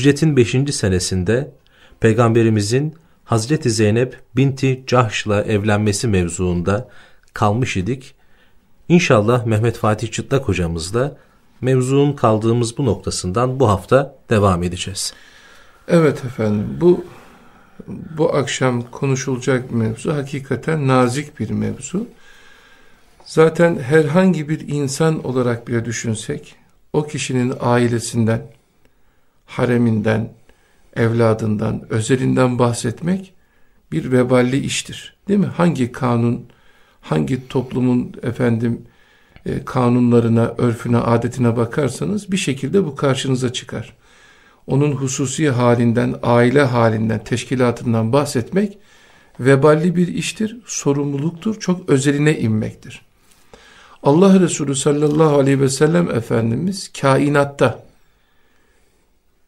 hicretin 5. senesinde Peygamberimizin Hazreti Zeynep binti Cahş'la evlenmesi mevzuunda kalmış idik. İnşallah Mehmet Fatih Çıtlak hocamızla mevzuun kaldığımız bu noktasından bu hafta devam edeceğiz. Evet efendim bu bu akşam konuşulacak mevzu hakikaten nazik bir mevzu. Zaten herhangi bir insan olarak bile düşünsek o kişinin ailesinden, hareminden, evladından, özelinden bahsetmek bir veballi iştir. Değil mi? Hangi kanun, hangi toplumun efendim e, kanunlarına, örfüne, adetine bakarsanız bir şekilde bu karşınıza çıkar. Onun hususi halinden, aile halinden, teşkilatından bahsetmek veballi bir iştir, sorumluluktur, çok özeline inmektir. Allah Resulü sallallahu aleyhi ve sellem Efendimiz kainatta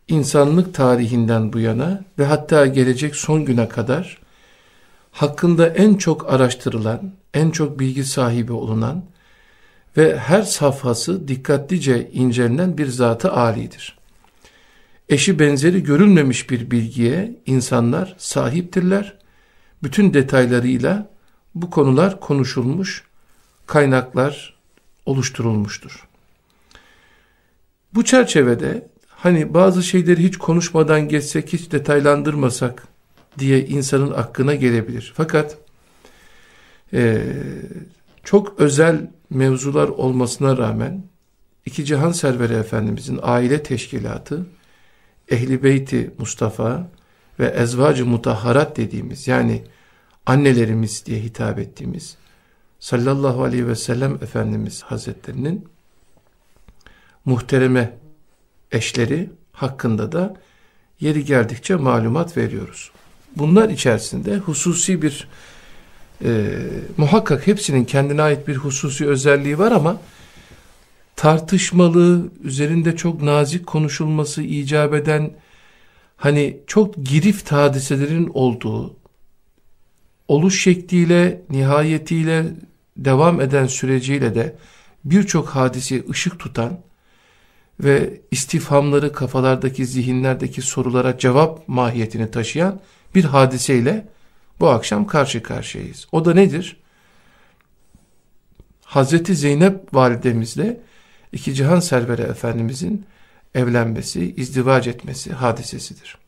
insanlık tarihinden bu yana ve hatta gelecek son güne kadar hakkında en çok araştırılan, en çok bilgi sahibi olunan ve her safhası dikkatlice incelenen bir zatı alidir. Eşi benzeri görülmemiş bir bilgiye insanlar sahiptirler. Bütün detaylarıyla bu konular konuşulmuş, kaynaklar oluşturulmuştur. Bu çerçevede hani bazı şeyleri hiç konuşmadan geçsek, hiç detaylandırmasak diye insanın aklına gelebilir. Fakat e, çok özel mevzular olmasına rağmen iki cihan serveri efendimizin aile teşkilatı Ehli Beyti Mustafa ve Ezvacı Mutahharat dediğimiz yani annelerimiz diye hitap ettiğimiz sallallahu aleyhi ve sellem Efendimiz Hazretlerinin muhtereme eşleri hakkında da yeri geldikçe malumat veriyoruz. Bunlar içerisinde hususi bir e, muhakkak hepsinin kendine ait bir hususi özelliği var ama tartışmalı, üzerinde çok nazik konuşulması icap eden hani çok girift hadiselerin olduğu oluş şekliyle, nihayetiyle, devam eden süreciyle de birçok hadisi ışık tutan ve istifhamları kafalardaki zihinlerdeki sorulara cevap mahiyetini taşıyan bir hadiseyle bu akşam karşı karşıyayız. O da nedir? Hazreti Zeynep validemizle iki cihan serveri efendimizin evlenmesi, izdivac etmesi hadisesidir.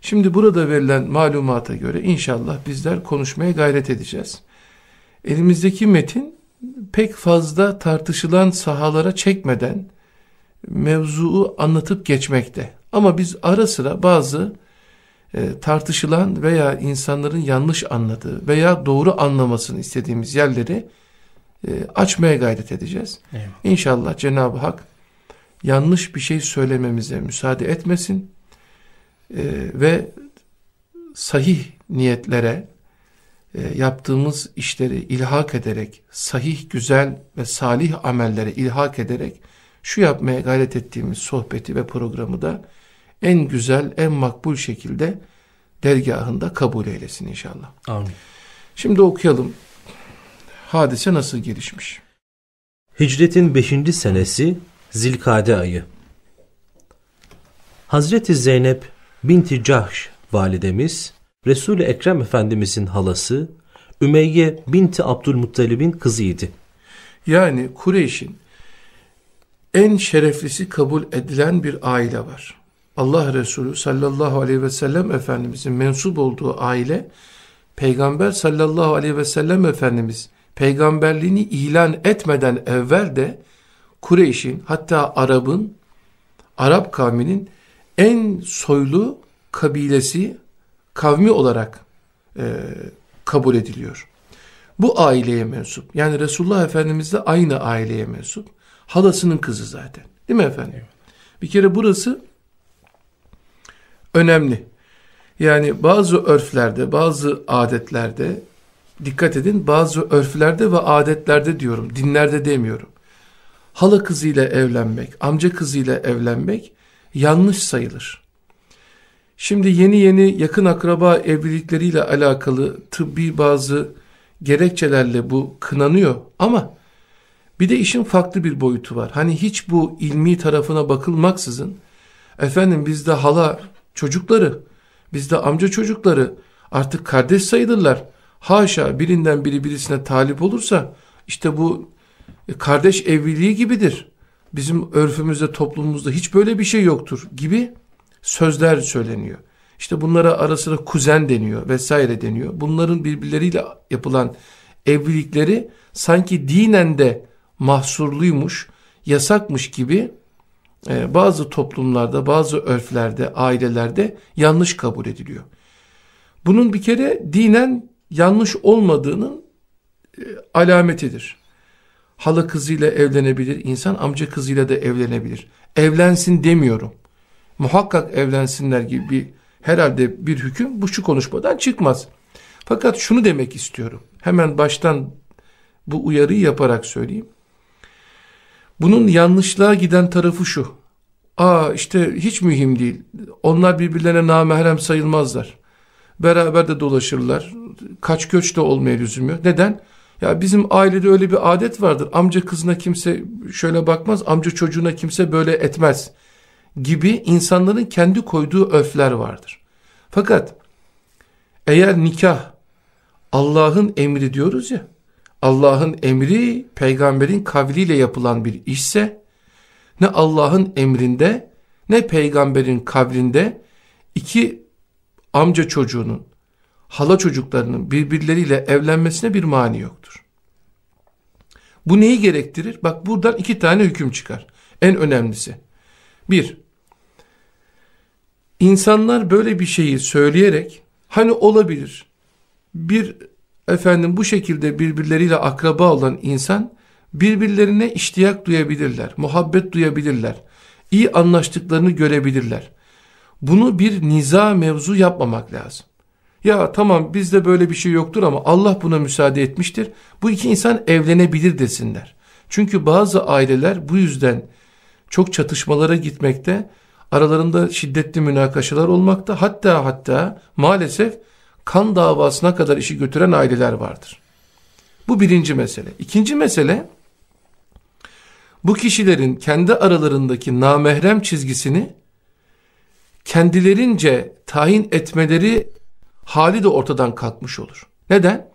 Şimdi burada verilen malumata göre inşallah bizler konuşmaya gayret edeceğiz. Elimizdeki metin pek fazla tartışılan sahalara çekmeden mevzuu anlatıp geçmekte. Ama biz ara sıra bazı e, tartışılan veya insanların yanlış anladığı veya doğru anlamasını istediğimiz yerleri e, açmaya gayret edeceğiz. Eyvallah. İnşallah Cenab-ı Hak yanlış bir şey söylememize müsaade etmesin e, ve sahih niyetlere e, yaptığımız işleri ilhak ederek, sahih, güzel ve salih amellere ilhak ederek şu yapmaya gayret ettiğimiz sohbeti ve programı da en güzel, en makbul şekilde dergahında kabul eylesin inşallah. Amin. Şimdi okuyalım. Hadise nasıl gelişmiş? Hicretin 5. senesi Zilkade ayı. Hazreti Zeynep binti Cahş validemiz Resul-i Ekrem Efendimizin halası Ümeyye binti Abdülmuttalib'in kızıydı. Yani Kureyş'in en şereflisi kabul edilen bir aile var. Allah Resulü sallallahu aleyhi ve sellem Efendimizin mensup olduğu aile Peygamber sallallahu aleyhi ve sellem Efendimiz peygamberliğini ilan etmeden evvel de Kureyş'in hatta Arap'ın Arap kavminin en soylu kabilesi kavmi olarak e, kabul ediliyor. Bu aileye mensup. Yani Resulullah Efendimiz de aynı aileye mensup. Halasının kızı zaten. Değil mi efendim? Evet. Bir kere burası önemli. Yani bazı örflerde, bazı adetlerde dikkat edin bazı örflerde ve adetlerde diyorum, dinlerde demiyorum. Hala kızıyla evlenmek, amca kızıyla evlenmek yanlış sayılır. Şimdi yeni yeni yakın akraba evlilikleriyle alakalı tıbbi bazı gerekçelerle bu kınanıyor ama bir de işin farklı bir boyutu var. Hani hiç bu ilmi tarafına bakılmaksızın Efendim bizde hala çocukları, bizde amca çocukları artık kardeş sayılırlar. Haşa birinden biri birisine talip olursa işte bu e, kardeş evliliği gibidir. Bizim örfümüzde toplumumuzda hiç böyle bir şey yoktur gibi sözler söyleniyor. İşte bunlara ara kuzen deniyor vesaire deniyor. Bunların birbirleriyle yapılan evlilikleri sanki dinen de mahsurluymuş, yasakmış gibi e, bazı toplumlarda, bazı örflerde, ailelerde yanlış kabul ediliyor. Bunun bir kere dinen yanlış olmadığının e, alametidir. Hala kızıyla evlenebilir, insan amca kızıyla da evlenebilir. Evlensin demiyorum. Muhakkak evlensinler gibi bir herhalde bir hüküm bu şu konuşmadan çıkmaz. Fakat şunu demek istiyorum. Hemen baştan bu uyarıyı yaparak söyleyeyim. Bunun yanlışlığa giden tarafı şu. Aa işte hiç mühim değil. Onlar birbirlerine namahrem sayılmazlar. Beraber de dolaşırlar. Kaç göç de olmaya lüzum yok. Neden? Ya bizim ailede öyle bir adet vardır. Amca kızına kimse şöyle bakmaz. Amca çocuğuna kimse böyle etmez. Gibi insanların kendi koyduğu öfler vardır. Fakat eğer nikah Allah'ın emri diyoruz ya. Allah'ın emri peygamberin kavliyle yapılan bir işse ne Allah'ın emrinde ne peygamberin kavlinde iki amca çocuğunun hala çocuklarının birbirleriyle evlenmesine bir mani yoktur. Bu neyi gerektirir? Bak buradan iki tane hüküm çıkar. En önemlisi. Bir, insanlar böyle bir şeyi söyleyerek hani olabilir bir efendim bu şekilde birbirleriyle akraba olan insan birbirlerine iştiyak duyabilirler, muhabbet duyabilirler, iyi anlaştıklarını görebilirler. Bunu bir niza mevzu yapmamak lazım. Ya tamam bizde böyle bir şey yoktur ama Allah buna müsaade etmiştir. Bu iki insan evlenebilir desinler. Çünkü bazı aileler bu yüzden çok çatışmalara gitmekte, aralarında şiddetli münakaşalar olmakta. Hatta hatta maalesef kan davasına kadar işi götüren aileler vardır. Bu birinci mesele. İkinci mesele, bu kişilerin kendi aralarındaki namahrem çizgisini kendilerince tayin etmeleri hali de ortadan kalkmış olur. Neden?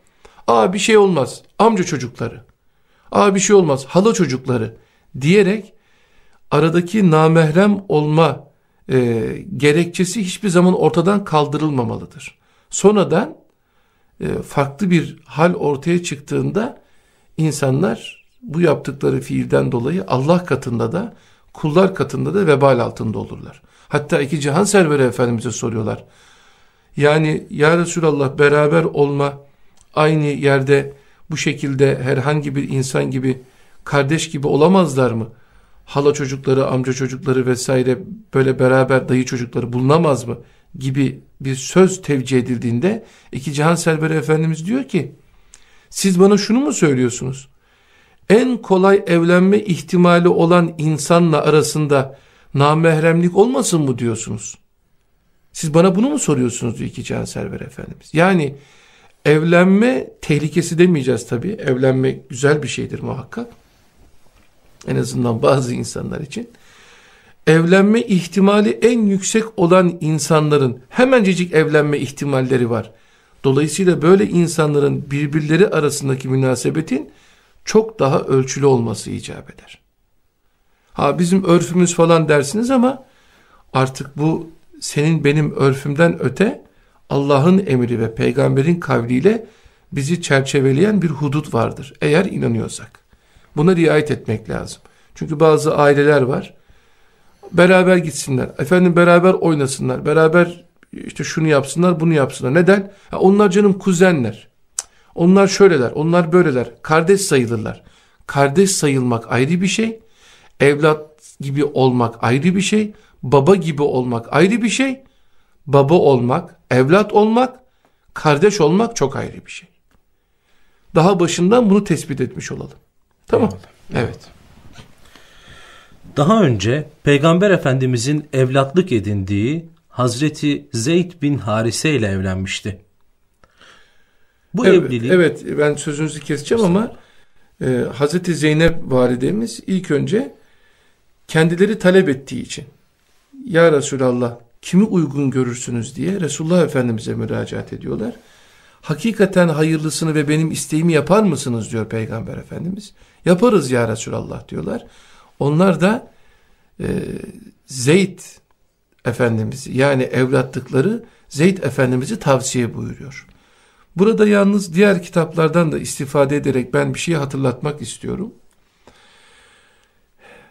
Aa bir şey olmaz amca çocukları, aa bir şey olmaz hala çocukları diyerek aradaki namahrem olma e, gerekçesi hiçbir zaman ortadan kaldırılmamalıdır. Sonradan e, farklı bir hal ortaya çıktığında insanlar bu yaptıkları fiilden dolayı Allah katında da kullar katında da vebal altında olurlar. Hatta iki cihan serveri efendimize soruyorlar. Yani ya Resulallah beraber olma aynı yerde bu şekilde herhangi bir insan gibi kardeş gibi olamazlar mı? Hala çocukları, amca çocukları vesaire böyle beraber dayı çocukları bulunamaz mı? Gibi bir söz tevcih edildiğinde iki cihan serveri efendimiz diyor ki siz bana şunu mu söylüyorsunuz? En kolay evlenme ihtimali olan insanla arasında namahremlik olmasın mı diyorsunuz? Siz bana bunu mu soruyorsunuz diyor iki cihan serveri efendimiz. Yani evlenme tehlikesi demeyeceğiz tabii. Evlenme güzel bir şeydir muhakkak. En azından bazı insanlar için evlenme ihtimali en yüksek olan insanların hemencecik evlenme ihtimalleri var. Dolayısıyla böyle insanların birbirleri arasındaki münasebetin çok daha ölçülü olması icap eder. Ha bizim örfümüz falan dersiniz ama artık bu senin benim örfümden öte Allah'ın emri ve peygamberin kavliyle bizi çerçeveleyen bir hudut vardır. Eğer inanıyorsak. Buna riayet etmek lazım. Çünkü bazı aileler var beraber gitsinler. Efendim beraber oynasınlar. Beraber işte şunu yapsınlar, bunu yapsınlar. Neden? Ya onlar canım kuzenler. Onlar şöyleler, onlar böyleler. Kardeş sayılırlar. Kardeş sayılmak ayrı bir şey. Evlat gibi olmak ayrı bir şey. Baba gibi olmak ayrı bir şey. Baba olmak, evlat olmak, kardeş olmak çok ayrı bir şey. Daha başından bunu tespit etmiş olalım. Tamam. Evet. evet. Daha önce Peygamber Efendimizin evlatlık edindiği Hazreti Zeyd bin Harise ile evlenmişti. Bu evet, evliliği... Evet ben sözünüzü keseceğim ama e, Hazreti Zeynep validemiz ilk önce kendileri talep ettiği için ya Resulallah kimi uygun görürsünüz diye Resulullah Efendimiz'e müracaat ediyorlar. Hakikaten hayırlısını ve benim isteğimi yapar mısınız diyor Peygamber Efendimiz. Yaparız ya Resulallah diyorlar. Onlar da e, Zeyd Efendimiz'i yani evlatlıkları Zeyd Efendimiz'i tavsiye buyuruyor. Burada yalnız diğer kitaplardan da istifade ederek ben bir şeyi hatırlatmak istiyorum.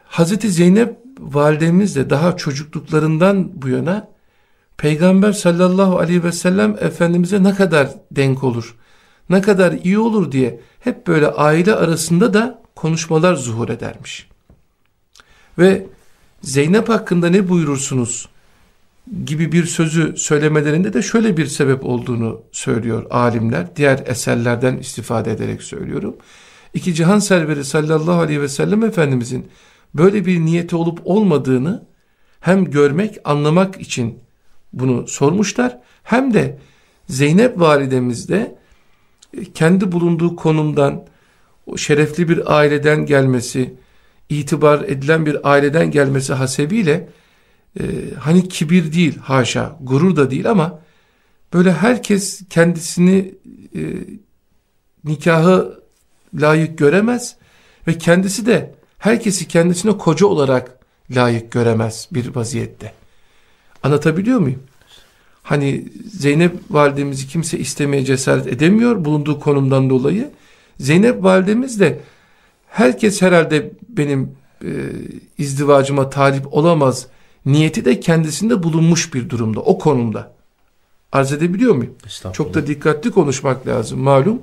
Hazreti Zeynep validemiz de daha çocukluklarından bu yana Peygamber sallallahu aleyhi ve sellem Efendimiz'e ne kadar denk olur, ne kadar iyi olur diye hep böyle aile arasında da konuşmalar zuhur edermiş. Ve Zeynep hakkında ne buyurursunuz gibi bir sözü söylemelerinde de şöyle bir sebep olduğunu söylüyor alimler. Diğer eserlerden istifade ederek söylüyorum. İki cihan serveri sallallahu aleyhi ve sellem Efendimizin böyle bir niyeti olup olmadığını hem görmek, anlamak için bunu sormuşlar. Hem de Zeynep validemiz de kendi bulunduğu konumdan, o şerefli bir aileden gelmesi, itibar edilen bir aileden gelmesi hasebiyle e, hani kibir değil haşa, gurur da değil ama böyle herkes kendisini e, nikahı layık göremez ve kendisi de herkesi kendisine koca olarak layık göremez bir vaziyette. Anlatabiliyor muyum? Hani Zeynep validemizi kimse istemeye cesaret edemiyor bulunduğu konumdan dolayı. Zeynep validemiz de herkes herhalde benim e, izdivacıma talip olamaz niyeti de kendisinde bulunmuş bir durumda o konumda. Arz edebiliyor muyum? Çok da dikkatli konuşmak lazım malum.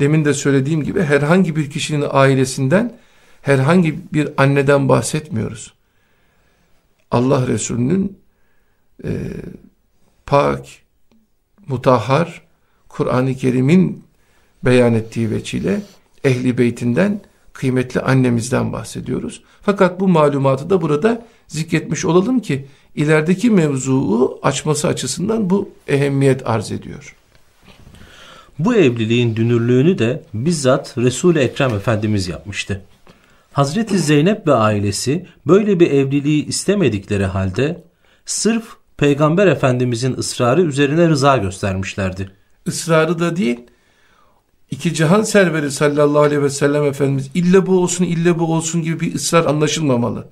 Demin de söylediğim gibi herhangi bir kişinin ailesinden herhangi bir anneden bahsetmiyoruz. Allah Resulü'nün e, pak, mutahhar, Kur'an-ı Kerim'in beyan ettiği veçile ehli beytinden kıymetli annemizden bahsediyoruz. Fakat bu malumatı da burada zikretmiş olalım ki ilerideki mevzuu açması açısından bu ehemmiyet arz ediyor. Bu evliliğin dünürlüğünü de bizzat Resul-i Ekrem Efendimiz yapmıştı. Hazreti Zeynep ve ailesi böyle bir evliliği istemedikleri halde sırf Peygamber Efendimizin ısrarı üzerine rıza göstermişlerdi. Israrı da değil, iki cihan serveri sallallahu aleyhi ve sellem Efendimiz ille bu olsun ille bu olsun gibi bir ısrar anlaşılmamalı.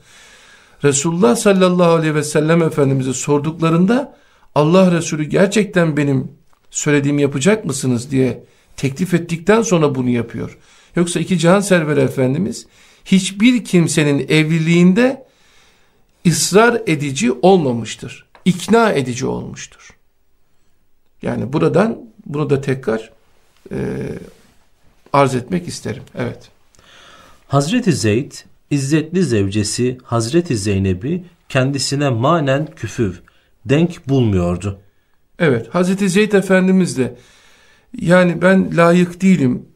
Resulullah sallallahu aleyhi ve sellem Efendimiz'e sorduklarında Allah Resulü gerçekten benim söylediğimi yapacak mısınız diye teklif ettikten sonra bunu yapıyor. Yoksa iki cihan serveri Efendimiz hiçbir kimsenin evliliğinde ısrar edici olmamıştır. İkna edici olmuştur. Yani buradan bunu da tekrar e, arz etmek isterim. Evet. Hazreti Zeyd, İzzetli zevcesi Hazreti Zeynep'i kendisine manen küfüv, denk bulmuyordu. Evet, Hazreti Zeyd Efendimiz de yani ben layık değilim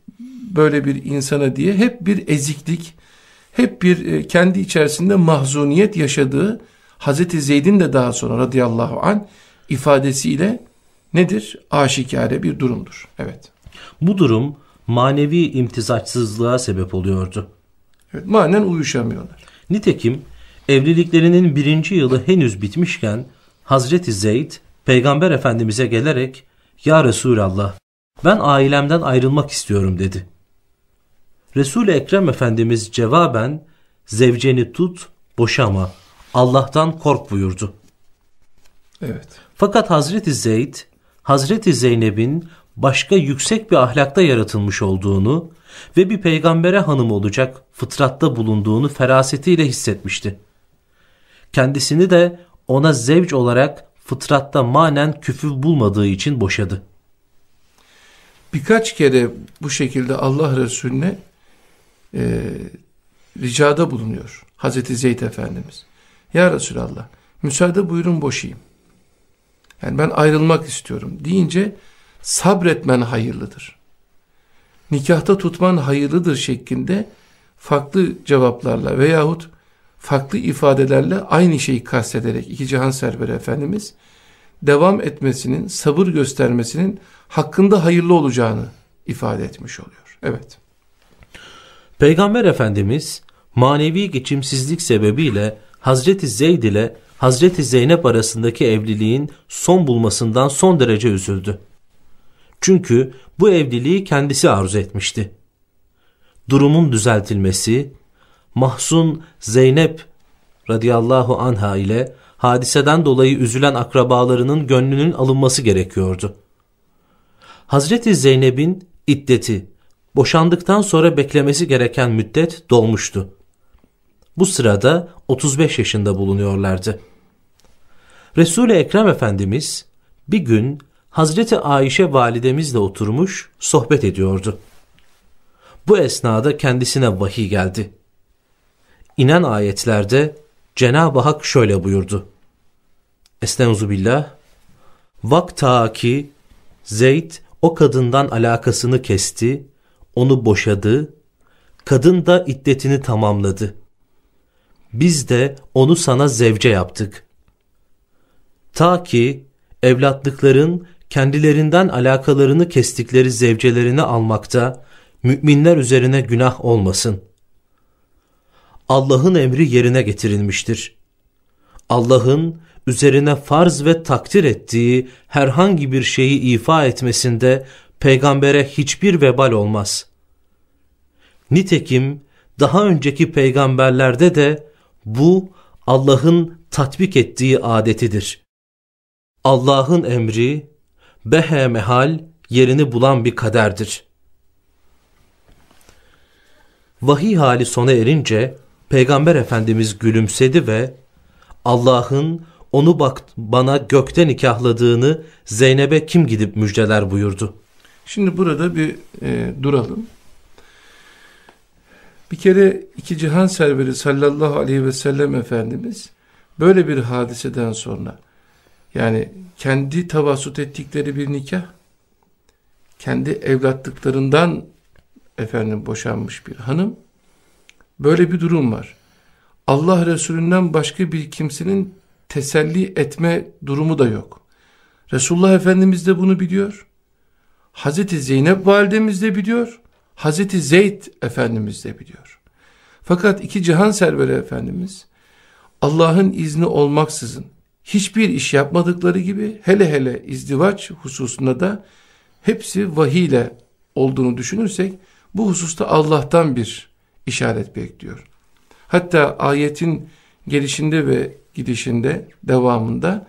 böyle bir insana diye hep bir eziklik, hep bir e, kendi içerisinde mahzuniyet yaşadığı Hazreti Zeyd'in de daha sonra radıyallahu an ifadesiyle nedir? Aşikare bir durumdur. Evet. Bu durum manevi imtizaçsızlığa sebep oluyordu. Evet, manen uyuşamıyorlar. Nitekim evliliklerinin birinci yılı henüz bitmişken Hazreti Zeyd Peygamber Efendimiz'e gelerek Ya Resulallah ben ailemden ayrılmak istiyorum dedi. Resul-i Ekrem Efendimiz cevaben zevceni tut boşama Allah'tan kork buyurdu. Evet. Fakat Hazreti Zeyd Hazreti Zeynep'in başka yüksek bir ahlakta yaratılmış olduğunu ve bir peygambere hanım olacak fıtratta bulunduğunu ferasetiyle hissetmişti. Kendisini de ona zevç olarak fıtratta manen küfür bulmadığı için boşadı. Birkaç kere bu şekilde Allah Resulüne e, ricada bulunuyor Hazreti Zeyd Efendimiz. Ya Resulallah müsaade buyurun boşayım. Yani ben ayrılmak istiyorum deyince sabretmen hayırlıdır. Nikahta tutman hayırlıdır şeklinde farklı cevaplarla veyahut farklı ifadelerle aynı şeyi kastederek iki cihan serveri Efendimiz devam etmesinin, sabır göstermesinin hakkında hayırlı olacağını ifade etmiş oluyor. Evet. Peygamber Efendimiz manevi geçimsizlik sebebiyle Hazreti Zeyd ile Hazreti Zeynep arasındaki evliliğin son bulmasından son derece üzüldü. Çünkü bu evliliği kendisi arzu etmişti. Durumun düzeltilmesi, Mahzun Zeynep radıyallahu anha ile hadiseden dolayı üzülen akrabalarının gönlünün alınması gerekiyordu. Hazreti Zeynep'in iddeti, boşandıktan sonra beklemesi gereken müddet dolmuştu. Bu sırada 35 yaşında bulunuyorlardı. Resul-i Ekrem Efendimiz bir gün Hazreti Ayşe validemizle oturmuş sohbet ediyordu. Bu esnada kendisine vahiy geldi. İnen ayetlerde Cenab-ı Hak şöyle buyurdu. Estaizu billah. Vakta ki Zeyd o kadından alakasını kesti, onu boşadı, kadın da iddetini tamamladı. Biz de onu sana zevce yaptık. Ta ki evlatlıkların kendilerinden alakalarını kestikleri zevcelerini almakta müminler üzerine günah olmasın. Allah'ın emri yerine getirilmiştir. Allah'ın üzerine farz ve takdir ettiği herhangi bir şeyi ifa etmesinde peygambere hiçbir vebal olmaz. Nitekim daha önceki peygamberlerde de bu Allah'ın tatbik ettiği adetidir. Allah'ın emri behemehal yerini bulan bir kaderdir. Vahiy hali sona erince Peygamber Efendimiz gülümsedi ve Allah'ın onu bak bana gökte nikahladığını Zeynep'e kim gidip müjdeler buyurdu. Şimdi burada bir e, duralım. Bir kere iki cihan serveri sallallahu aleyhi ve sellem Efendimiz böyle bir hadiseden sonra yani kendi tavasut ettikleri bir nikah kendi evlatlıklarından efendim boşanmış bir hanım böyle bir durum var. Allah Resulünden başka bir kimsenin teselli etme durumu da yok. Resulullah Efendimiz de bunu biliyor. Hazreti Zeynep validemiz de biliyor. Hazreti Zeyd Efendimiz de biliyor. Fakat iki cihan serveri Efendimiz Allah'ın izni olmaksızın hiçbir iş yapmadıkları gibi hele hele izdivaç hususunda da hepsi vahiy ile olduğunu düşünürsek bu hususta Allah'tan bir işaret bekliyor. Hatta ayetin gelişinde ve gidişinde devamında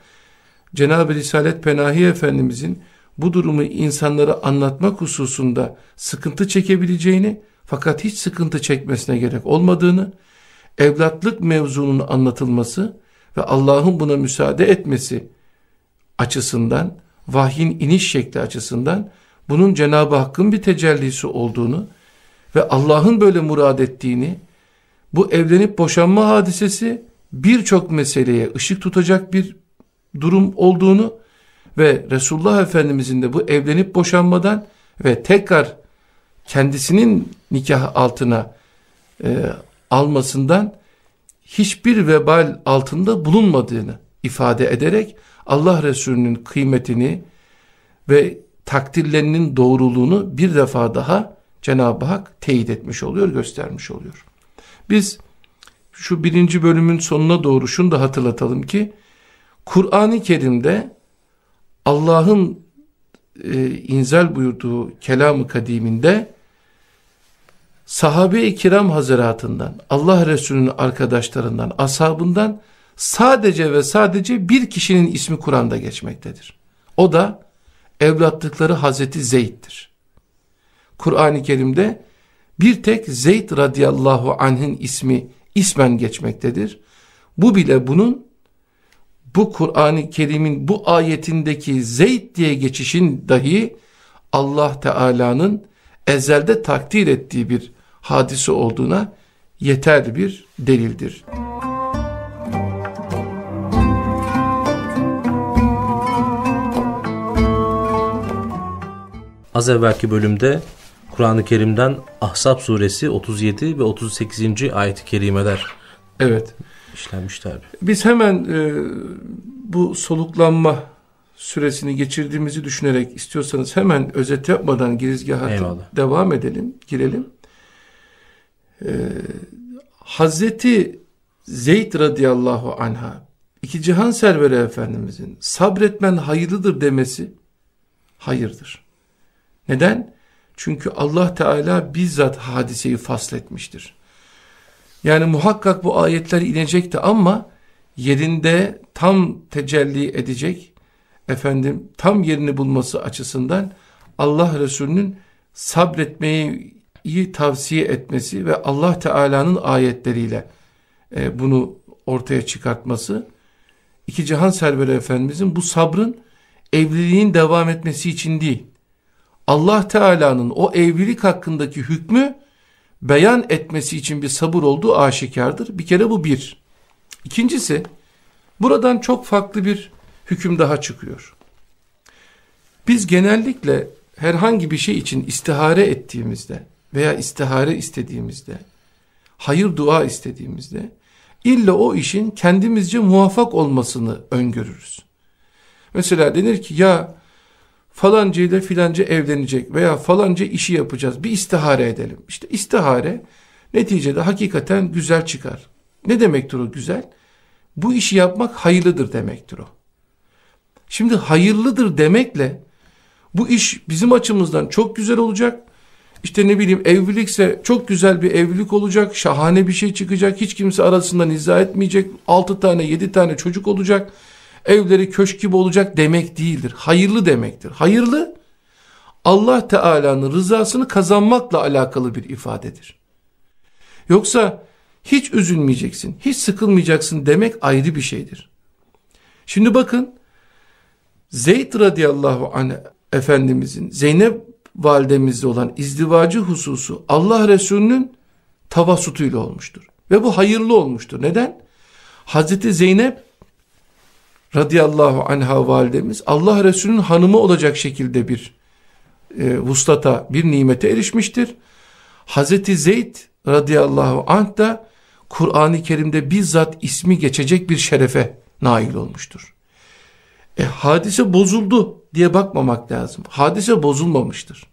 Cenab-ı Risalet Penahi Efendimizin bu durumu insanlara anlatmak hususunda sıkıntı çekebileceğini fakat hiç sıkıntı çekmesine gerek olmadığını, evlatlık mevzunun anlatılması ve Allah'ın buna müsaade etmesi açısından, vahyin iniş şekli açısından bunun Cenab-ı Hakk'ın bir tecellisi olduğunu ve Allah'ın böyle murad ettiğini, bu evlenip boşanma hadisesi birçok meseleye ışık tutacak bir durum olduğunu ve Resulullah Efendimizin de bu evlenip boşanmadan ve tekrar kendisinin nikah altına e, almasından hiçbir vebal altında bulunmadığını ifade ederek Allah Resulü'nün kıymetini ve takdirlerinin doğruluğunu bir defa daha Cenab-ı Hak teyit etmiş oluyor, göstermiş oluyor. Biz şu birinci bölümün sonuna doğru şunu da hatırlatalım ki Kur'an-ı Kerim'de Allah'ın e, inzal buyurduğu kelamı kadiminde sahabe-i kiram hazaratından, Allah Resulü'nün arkadaşlarından, ashabından sadece ve sadece bir kişinin ismi Kur'an'da geçmektedir. O da evlatlıkları Hazreti Zeyd'dir. Kur'an-ı Kerim'de bir tek Zeyd radıyallahu anh'ın ismi ismen geçmektedir. Bu bile bunun bu Kur'an-ı Kerim'in bu ayetindeki Zeyd diye geçişin dahi Allah Teala'nın ezelde takdir ettiği bir hadise olduğuna yeter bir delildir. Az evvelki bölümde Kur'an-ı Kerim'den Ahzab suresi 37 ve 38. ayet-i kerimeler evet. işlenmişler. Biz hemen e, bu soluklanma süresini geçirdiğimizi düşünerek istiyorsanız hemen özet yapmadan girizgaha devam edelim, girelim. Ee, Hazreti Zeyd radıyallahu anha iki cihan serveri efendimizin sabretmen hayırlıdır demesi hayırdır. Neden? Çünkü Allah Teala bizzat hadiseyi fasletmiştir. Yani muhakkak bu ayetler inecekti ama yerinde tam tecelli edecek, efendim tam yerini bulması açısından Allah Resulü'nün sabretmeyi iyi tavsiye etmesi ve Allah Teala'nın ayetleriyle e, bunu ortaya çıkartması, iki cihan serveri Efendimizin bu sabrın evliliğin devam etmesi için değil, Allah Teala'nın o evlilik hakkındaki hükmü beyan etmesi için bir sabır olduğu aşikardır. Bir kere bu bir. İkincisi, buradan çok farklı bir hüküm daha çıkıyor. Biz genellikle herhangi bir şey için istihare ettiğimizde veya istihare istediğimizde, hayır dua istediğimizde, illa o işin kendimizce muvaffak olmasını öngörürüz. Mesela denir ki ya falanca ile filanca evlenecek veya falanca işi yapacağız bir istihare edelim. İşte istihare neticede hakikaten güzel çıkar. Ne demektir o güzel? Bu işi yapmak hayırlıdır demektir o. Şimdi hayırlıdır demekle bu iş bizim açımızdan çok güzel olacak. İşte ne bileyim evlilikse çok güzel bir evlilik olacak. Şahane bir şey çıkacak. Hiç kimse arasından izah etmeyecek. Altı tane yedi tane çocuk olacak. Evleri köşk gibi olacak demek değildir. Hayırlı demektir. Hayırlı Allah Teala'nın rızasını kazanmakla alakalı bir ifadedir. Yoksa hiç üzülmeyeceksin, hiç sıkılmayacaksın demek ayrı bir şeydir. Şimdi bakın Zeyd radıyallahu anh Efendimizin Zeynep validemizde olan izdivacı hususu Allah Resulü'nün tavasutuyla olmuştur. Ve bu hayırlı olmuştur. Neden? Hazreti Zeynep radıyallahu anha validemiz Allah Resulü'nün hanımı olacak şekilde bir e, vuslata, bir nimete erişmiştir. Hazreti Zeyd radıyallahu anh da Kur'an-ı Kerim'de bizzat ismi geçecek bir şerefe nail olmuştur. E, hadise bozuldu diye bakmamak lazım. Hadise bozulmamıştır.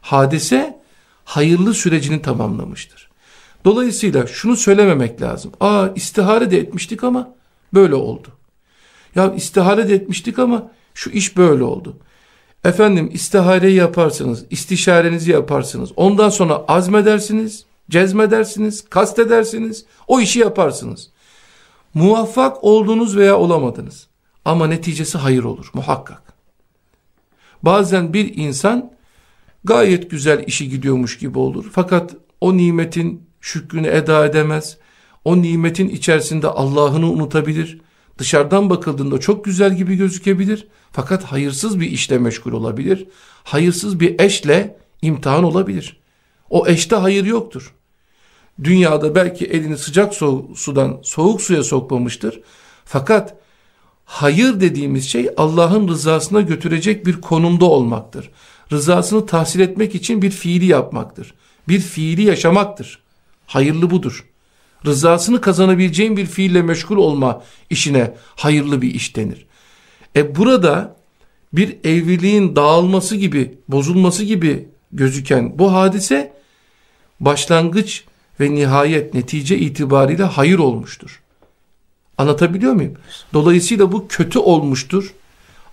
Hadise hayırlı sürecini tamamlamıştır. Dolayısıyla şunu söylememek lazım. Aa istihare de etmiştik ama böyle oldu. Ya istihare de etmiştik ama şu iş böyle oldu. Efendim istihareyi yaparsınız, istişarenizi yaparsınız. Ondan sonra azmedersiniz, cezmedersiniz, kastedersiniz. O işi yaparsınız. Muvaffak oldunuz veya olamadınız. Ama neticesi hayır olur muhakkak. Bazen bir insan gayet güzel işi gidiyormuş gibi olur. Fakat o nimetin şükrünü eda edemez. O nimetin içerisinde Allah'ını unutabilir. Dışarıdan bakıldığında çok güzel gibi gözükebilir. Fakat hayırsız bir işle meşgul olabilir. Hayırsız bir eşle imtihan olabilir. O eşte hayır yoktur. Dünyada belki elini sıcak so sudan soğuk suya sokmamıştır. Fakat hayır dediğimiz şey Allah'ın rızasına götürecek bir konumda olmaktır. Rızasını tahsil etmek için bir fiili yapmaktır. Bir fiili yaşamaktır. Hayırlı budur. Rızasını kazanabileceğin bir fiille meşgul olma işine hayırlı bir iş denir. E burada bir evliliğin dağılması gibi, bozulması gibi gözüken bu hadise başlangıç ve nihayet netice itibariyle hayır olmuştur. Anlatabiliyor muyum? Dolayısıyla bu kötü olmuştur.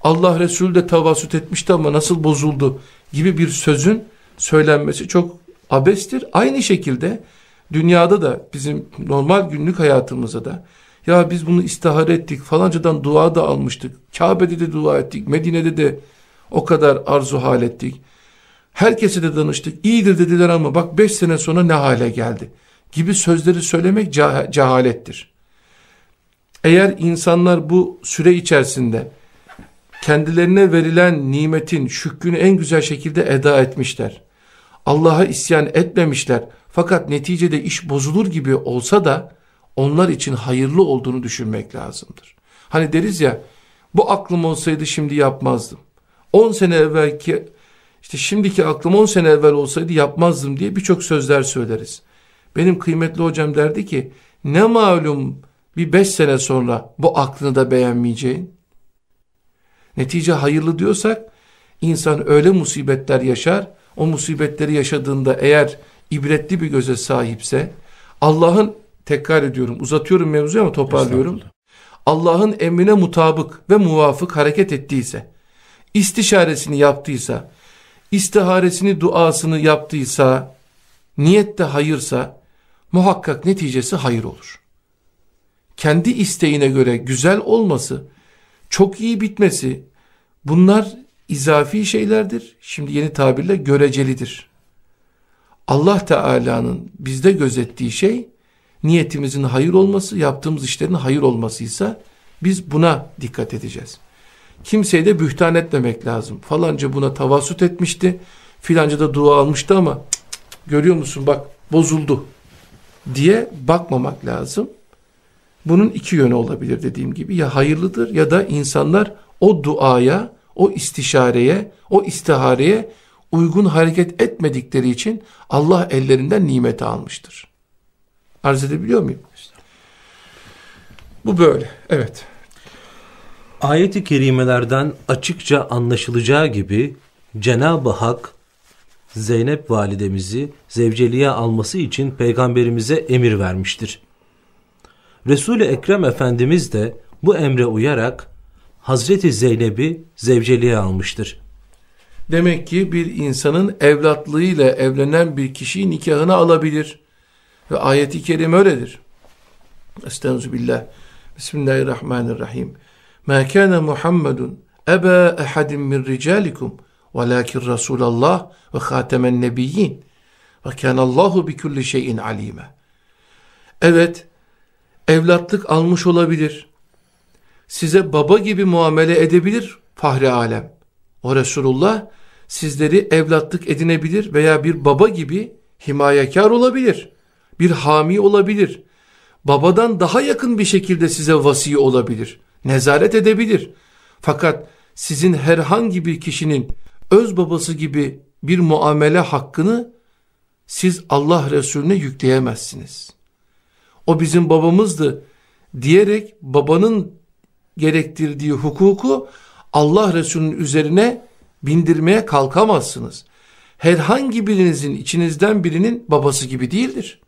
Allah Resulü de tavasut etmişti ama nasıl bozuldu gibi bir sözün söylenmesi çok abestir. Aynı şekilde dünyada da bizim normal günlük hayatımızda da ya biz bunu istihare ettik falancadan dua da almıştık. Kabe'de de dua ettik. Medine'de de o kadar arzu hal ettik. Herkese de danıştık. İyidir dediler ama bak beş sene sonra ne hale geldi. Gibi sözleri söylemek cehalettir. Eğer insanlar bu süre içerisinde kendilerine verilen nimetin şükrünü en güzel şekilde eda etmişler. Allah'a isyan etmemişler. Fakat neticede iş bozulur gibi olsa da onlar için hayırlı olduğunu düşünmek lazımdır. Hani deriz ya bu aklım olsaydı şimdi yapmazdım. 10 sene evvelki işte şimdiki aklım 10 sene evvel olsaydı yapmazdım diye birçok sözler söyleriz. Benim kıymetli hocam derdi ki ne malum bir beş sene sonra bu aklını da beğenmeyeceğin. Netice hayırlı diyorsak insan öyle musibetler yaşar. O musibetleri yaşadığında eğer ibretli bir göze sahipse Allah'ın tekrar ediyorum uzatıyorum mevzuyu ama toparlıyorum. Allah'ın emrine mutabık ve muvafık hareket ettiyse, istişaresini yaptıysa, istiharesini, duasını yaptıysa, niyette hayırsa, muhakkak neticesi hayır olur. Kendi isteğine göre güzel olması, çok iyi bitmesi, bunlar izafi şeylerdir. Şimdi yeni tabirle görecelidir. Allah Teala'nın bizde gözettiği şey, niyetimizin hayır olması, yaptığımız işlerin hayır olmasıysa, biz buna dikkat edeceğiz. Kimseyi de bühtan etmemek lazım. Falanca buna tavasut etmişti, filanca da dua almıştı ama cık cık, görüyor musun bak bozuldu diye bakmamak lazım. Bunun iki yönü olabilir dediğim gibi. Ya hayırlıdır ya da insanlar o duaya, o istişareye, o istihareye uygun hareket etmedikleri için Allah ellerinden nimeti almıştır. Arz edebiliyor muyum? Bu böyle. Evet. Ayet-i kerimelerden açıkça anlaşılacağı gibi Cenab-ı Hak Zeynep validemizi zevceliğe alması için peygamberimize emir vermiştir. Resul-i Ekrem Efendimiz de bu emre uyarak Hazreti Zeynep'i zevceliğe almıştır. Demek ki bir insanın evlatlığıyla evlenen bir kişiyi nikahına alabilir. Ve ayeti kerim öyledir. Estağfirullah. Bismillahirrahmanirrahim. Ma kana Muhammedun eba ahadin min ricalikum velakin Resulallah ve hatemen nebiyyin ve kânallahu bi kulli şeyin alime. Evet, evlatlık almış olabilir. Size baba gibi muamele edebilir fahri alem. O Resulullah sizleri evlatlık edinebilir veya bir baba gibi himayekar olabilir. Bir hami olabilir. Babadan daha yakın bir şekilde size vasi olabilir. Nezaret edebilir. Fakat sizin herhangi bir kişinin öz babası gibi bir muamele hakkını siz Allah Resulüne yükleyemezsiniz. O bizim babamızdı diyerek babanın gerektirdiği hukuku Allah Resulü'nün üzerine bindirmeye kalkamazsınız. Herhangi birinizin içinizden birinin babası gibi değildir.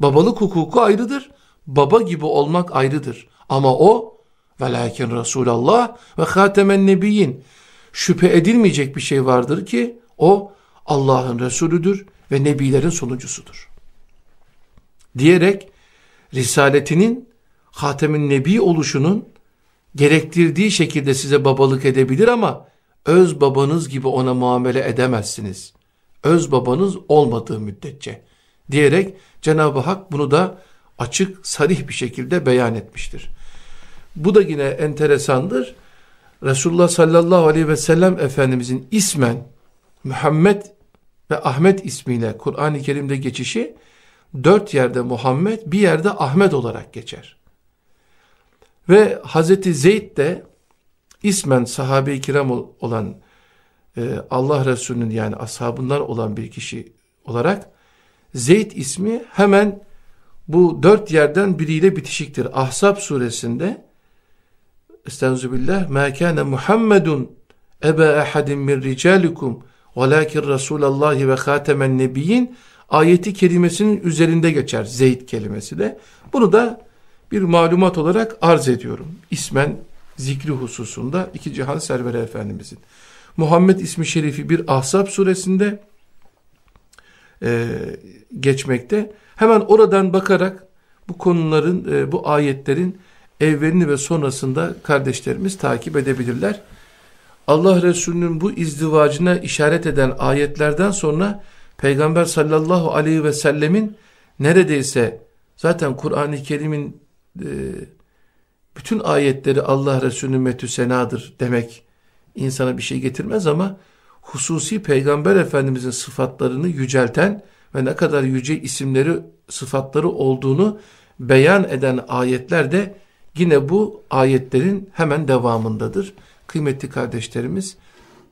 Babalık hukuku ayrıdır. Baba gibi olmak ayrıdır. Ama o velakin Resulallah ve hatemen nebiyyin şüphe edilmeyecek bir şey vardır ki o Allah'ın Resulüdür ve Nebilerin sonucusudur. Diyerek Risaletinin Hatemin Nebi oluşunun gerektirdiği şekilde size babalık edebilir ama öz babanız gibi ona muamele edemezsiniz. Öz babanız olmadığı müddetçe diyerek Cenab-ı Hak bunu da açık, sarih bir şekilde beyan etmiştir. Bu da yine enteresandır. Resulullah sallallahu aleyhi ve sellem Efendimizin ismen Muhammed ve Ahmet ismiyle Kur'an-ı Kerim'de geçişi dört yerde Muhammed bir yerde Ahmet olarak geçer. Ve Hazreti Zeyd de ismen sahabe-i kiram olan e, Allah Resulü'nün yani ashabından olan bir kişi olarak Zeyd ismi hemen bu dört yerden biriyle bitişiktir. Ahzab suresinde Estağfirullah. Ma kana Muhammedun eba ahadin min ricalikum velakin Resulallah ve hatemen nebiyyin ayeti kelimesinin üzerinde geçer Zeyd kelimesi de. Bunu da bir malumat olarak arz ediyorum. İsmen zikri hususunda iki cihan serveri efendimizin. Muhammed ismi şerifi bir Ahzab suresinde e, geçmekte. Hemen oradan bakarak bu konuların, e, bu ayetlerin evvelini ve sonrasında kardeşlerimiz takip edebilirler. Allah Resulü'nün bu izdivacına işaret eden ayetlerden sonra Peygamber sallallahu aleyhi ve sellemin neredeyse zaten Kur'an-ı Kerim'in e, bütün ayetleri Allah Resulü'nün metü senadır demek insana bir şey getirmez ama hususi Peygamber Efendimizin sıfatlarını yücelten ve ne kadar yüce isimleri sıfatları olduğunu beyan eden ayetler de yine bu ayetlerin hemen devamındadır. Kıymetli kardeşlerimiz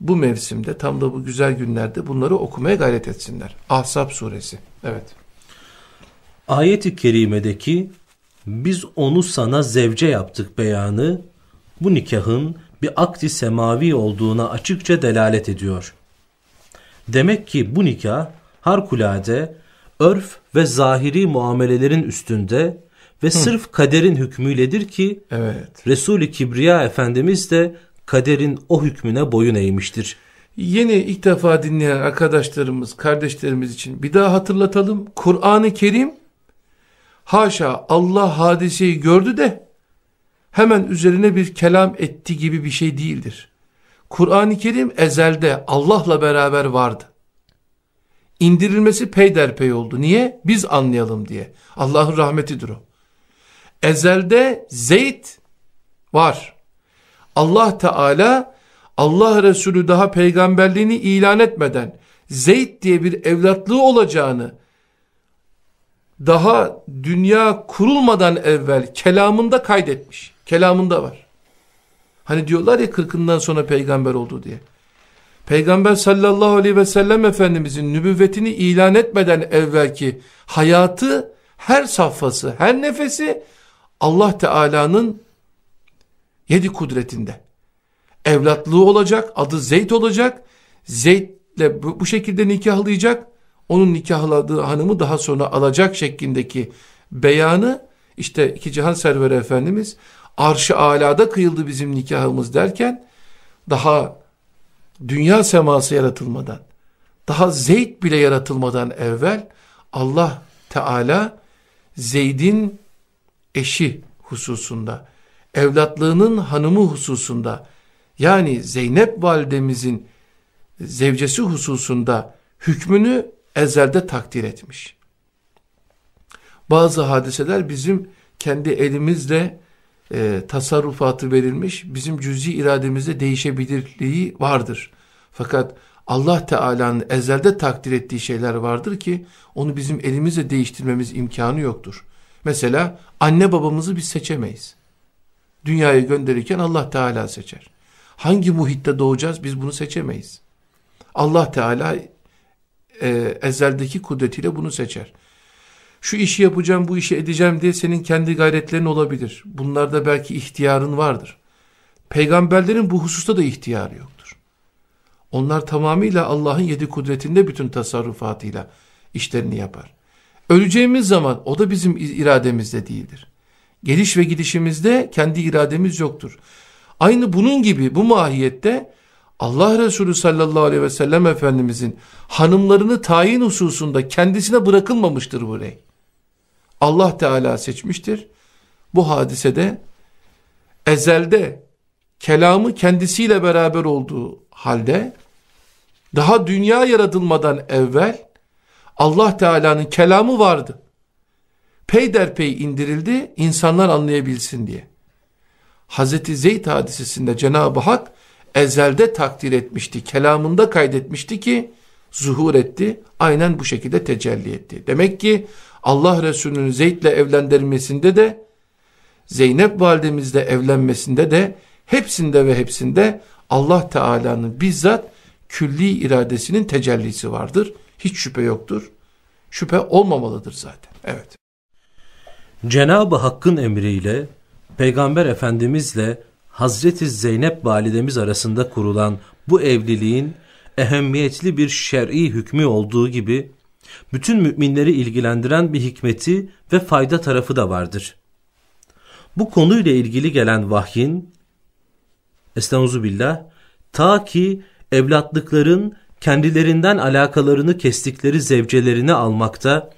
bu mevsimde tam da bu güzel günlerde bunları okumaya gayret etsinler. Ahzab suresi. Evet. Ayet-i kerimedeki biz onu sana zevce yaptık beyanı bu nikahın bir akdi semavi olduğuna açıkça delalet ediyor. Demek ki bu nikah harikulade örf ve zahiri muamelelerin üstünde ve Hı. sırf kaderin hükmüyledir ki evet. Resul-i Kibriya Efendimiz de kaderin o hükmüne boyun eğmiştir. Yeni ilk defa dinleyen arkadaşlarımız, kardeşlerimiz için bir daha hatırlatalım. Kur'an-ı Kerim haşa Allah hadiseyi gördü de hemen üzerine bir kelam etti gibi bir şey değildir. Kur'an-ı Kerim ezelde Allah'la beraber vardı. İndirilmesi peyderpey oldu. Niye? Biz anlayalım diye. Allah'ın rahmetidir o. Ezelde Zeyd var. Allah Teala Allah Resulü daha peygamberliğini ilan etmeden Zeyd diye bir evlatlığı olacağını daha dünya kurulmadan evvel kelamında kaydetmiş. Kelamında var. Hani diyorlar ya kırkından sonra peygamber oldu diye. Peygamber sallallahu aleyhi ve sellem Efendimizin nübüvvetini ilan etmeden evvelki hayatı, her safhası, her nefesi Allah Teala'nın yedi kudretinde. Evlatlığı olacak, adı Zeyd olacak. Zeyd'le bu, şekilde nikahlayacak. Onun nikahladığı hanımı daha sonra alacak şeklindeki beyanı işte iki cihan serveri Efendimiz arşı alada kıyıldı bizim nikahımız derken daha dünya seması yaratılmadan daha Zeyd bile yaratılmadan evvel Allah Teala Zeyd'in eşi hususunda evlatlığının hanımı hususunda yani Zeynep validemizin zevcesi hususunda hükmünü ezelde takdir etmiş. Bazı hadiseler bizim kendi elimizle e, tasarrufatı verilmiş, bizim cüzi irademizde değişebilirliği vardır. Fakat Allah Teala'nın ezelde takdir ettiği şeyler vardır ki onu bizim elimizle değiştirmemiz imkanı yoktur. Mesela anne babamızı biz seçemeyiz. Dünyaya gönderirken Allah Teala seçer. Hangi muhitte doğacağız biz bunu seçemeyiz. Allah Teala e, ezeldeki kudretiyle bunu seçer. Şu işi yapacağım, bu işi edeceğim diye senin kendi gayretlerin olabilir. Bunlarda belki ihtiyarın vardır. Peygamberlerin bu hususta da ihtiyarı yoktur. Onlar tamamıyla Allah'ın yedi kudretinde bütün tasarrufatıyla işlerini yapar. Öleceğimiz zaman o da bizim irademizde değildir. Geliş ve gidişimizde kendi irademiz yoktur. Aynı bunun gibi bu mahiyette Allah Resulü sallallahu aleyhi ve sellem Efendimizin hanımlarını tayin hususunda kendisine bırakılmamıştır bu rey. Allah Teala seçmiştir. Bu hadisede ezelde kelamı kendisiyle beraber olduğu halde daha dünya yaratılmadan evvel Allah Teala'nın kelamı vardı. Peyderpey indirildi insanlar anlayabilsin diye. Hazreti Zeyd hadisesinde Cenab-ı Hak ezelde takdir etmişti, kelamında kaydetmişti ki zuhur etti, aynen bu şekilde tecelli etti. Demek ki Allah Resulü'nün Zeyd'le evlendirmesinde de Zeynep validemizle evlenmesinde de hepsinde ve hepsinde Allah Teala'nın bizzat külli iradesinin tecellisi vardır. Hiç şüphe yoktur. Şüphe olmamalıdır zaten. Evet. Cenab-ı Hakk'ın emriyle Peygamber Efendimizle Hazreti Zeynep validemiz arasında kurulan bu evliliğin ehemmiyetli bir şer'i hükmü olduğu gibi bütün müminleri ilgilendiren bir hikmeti ve fayda tarafı da vardır. Bu konuyla ilgili gelen vahyin Estağfirullah ta ki evlatlıkların kendilerinden alakalarını kestikleri zevcelerini almakta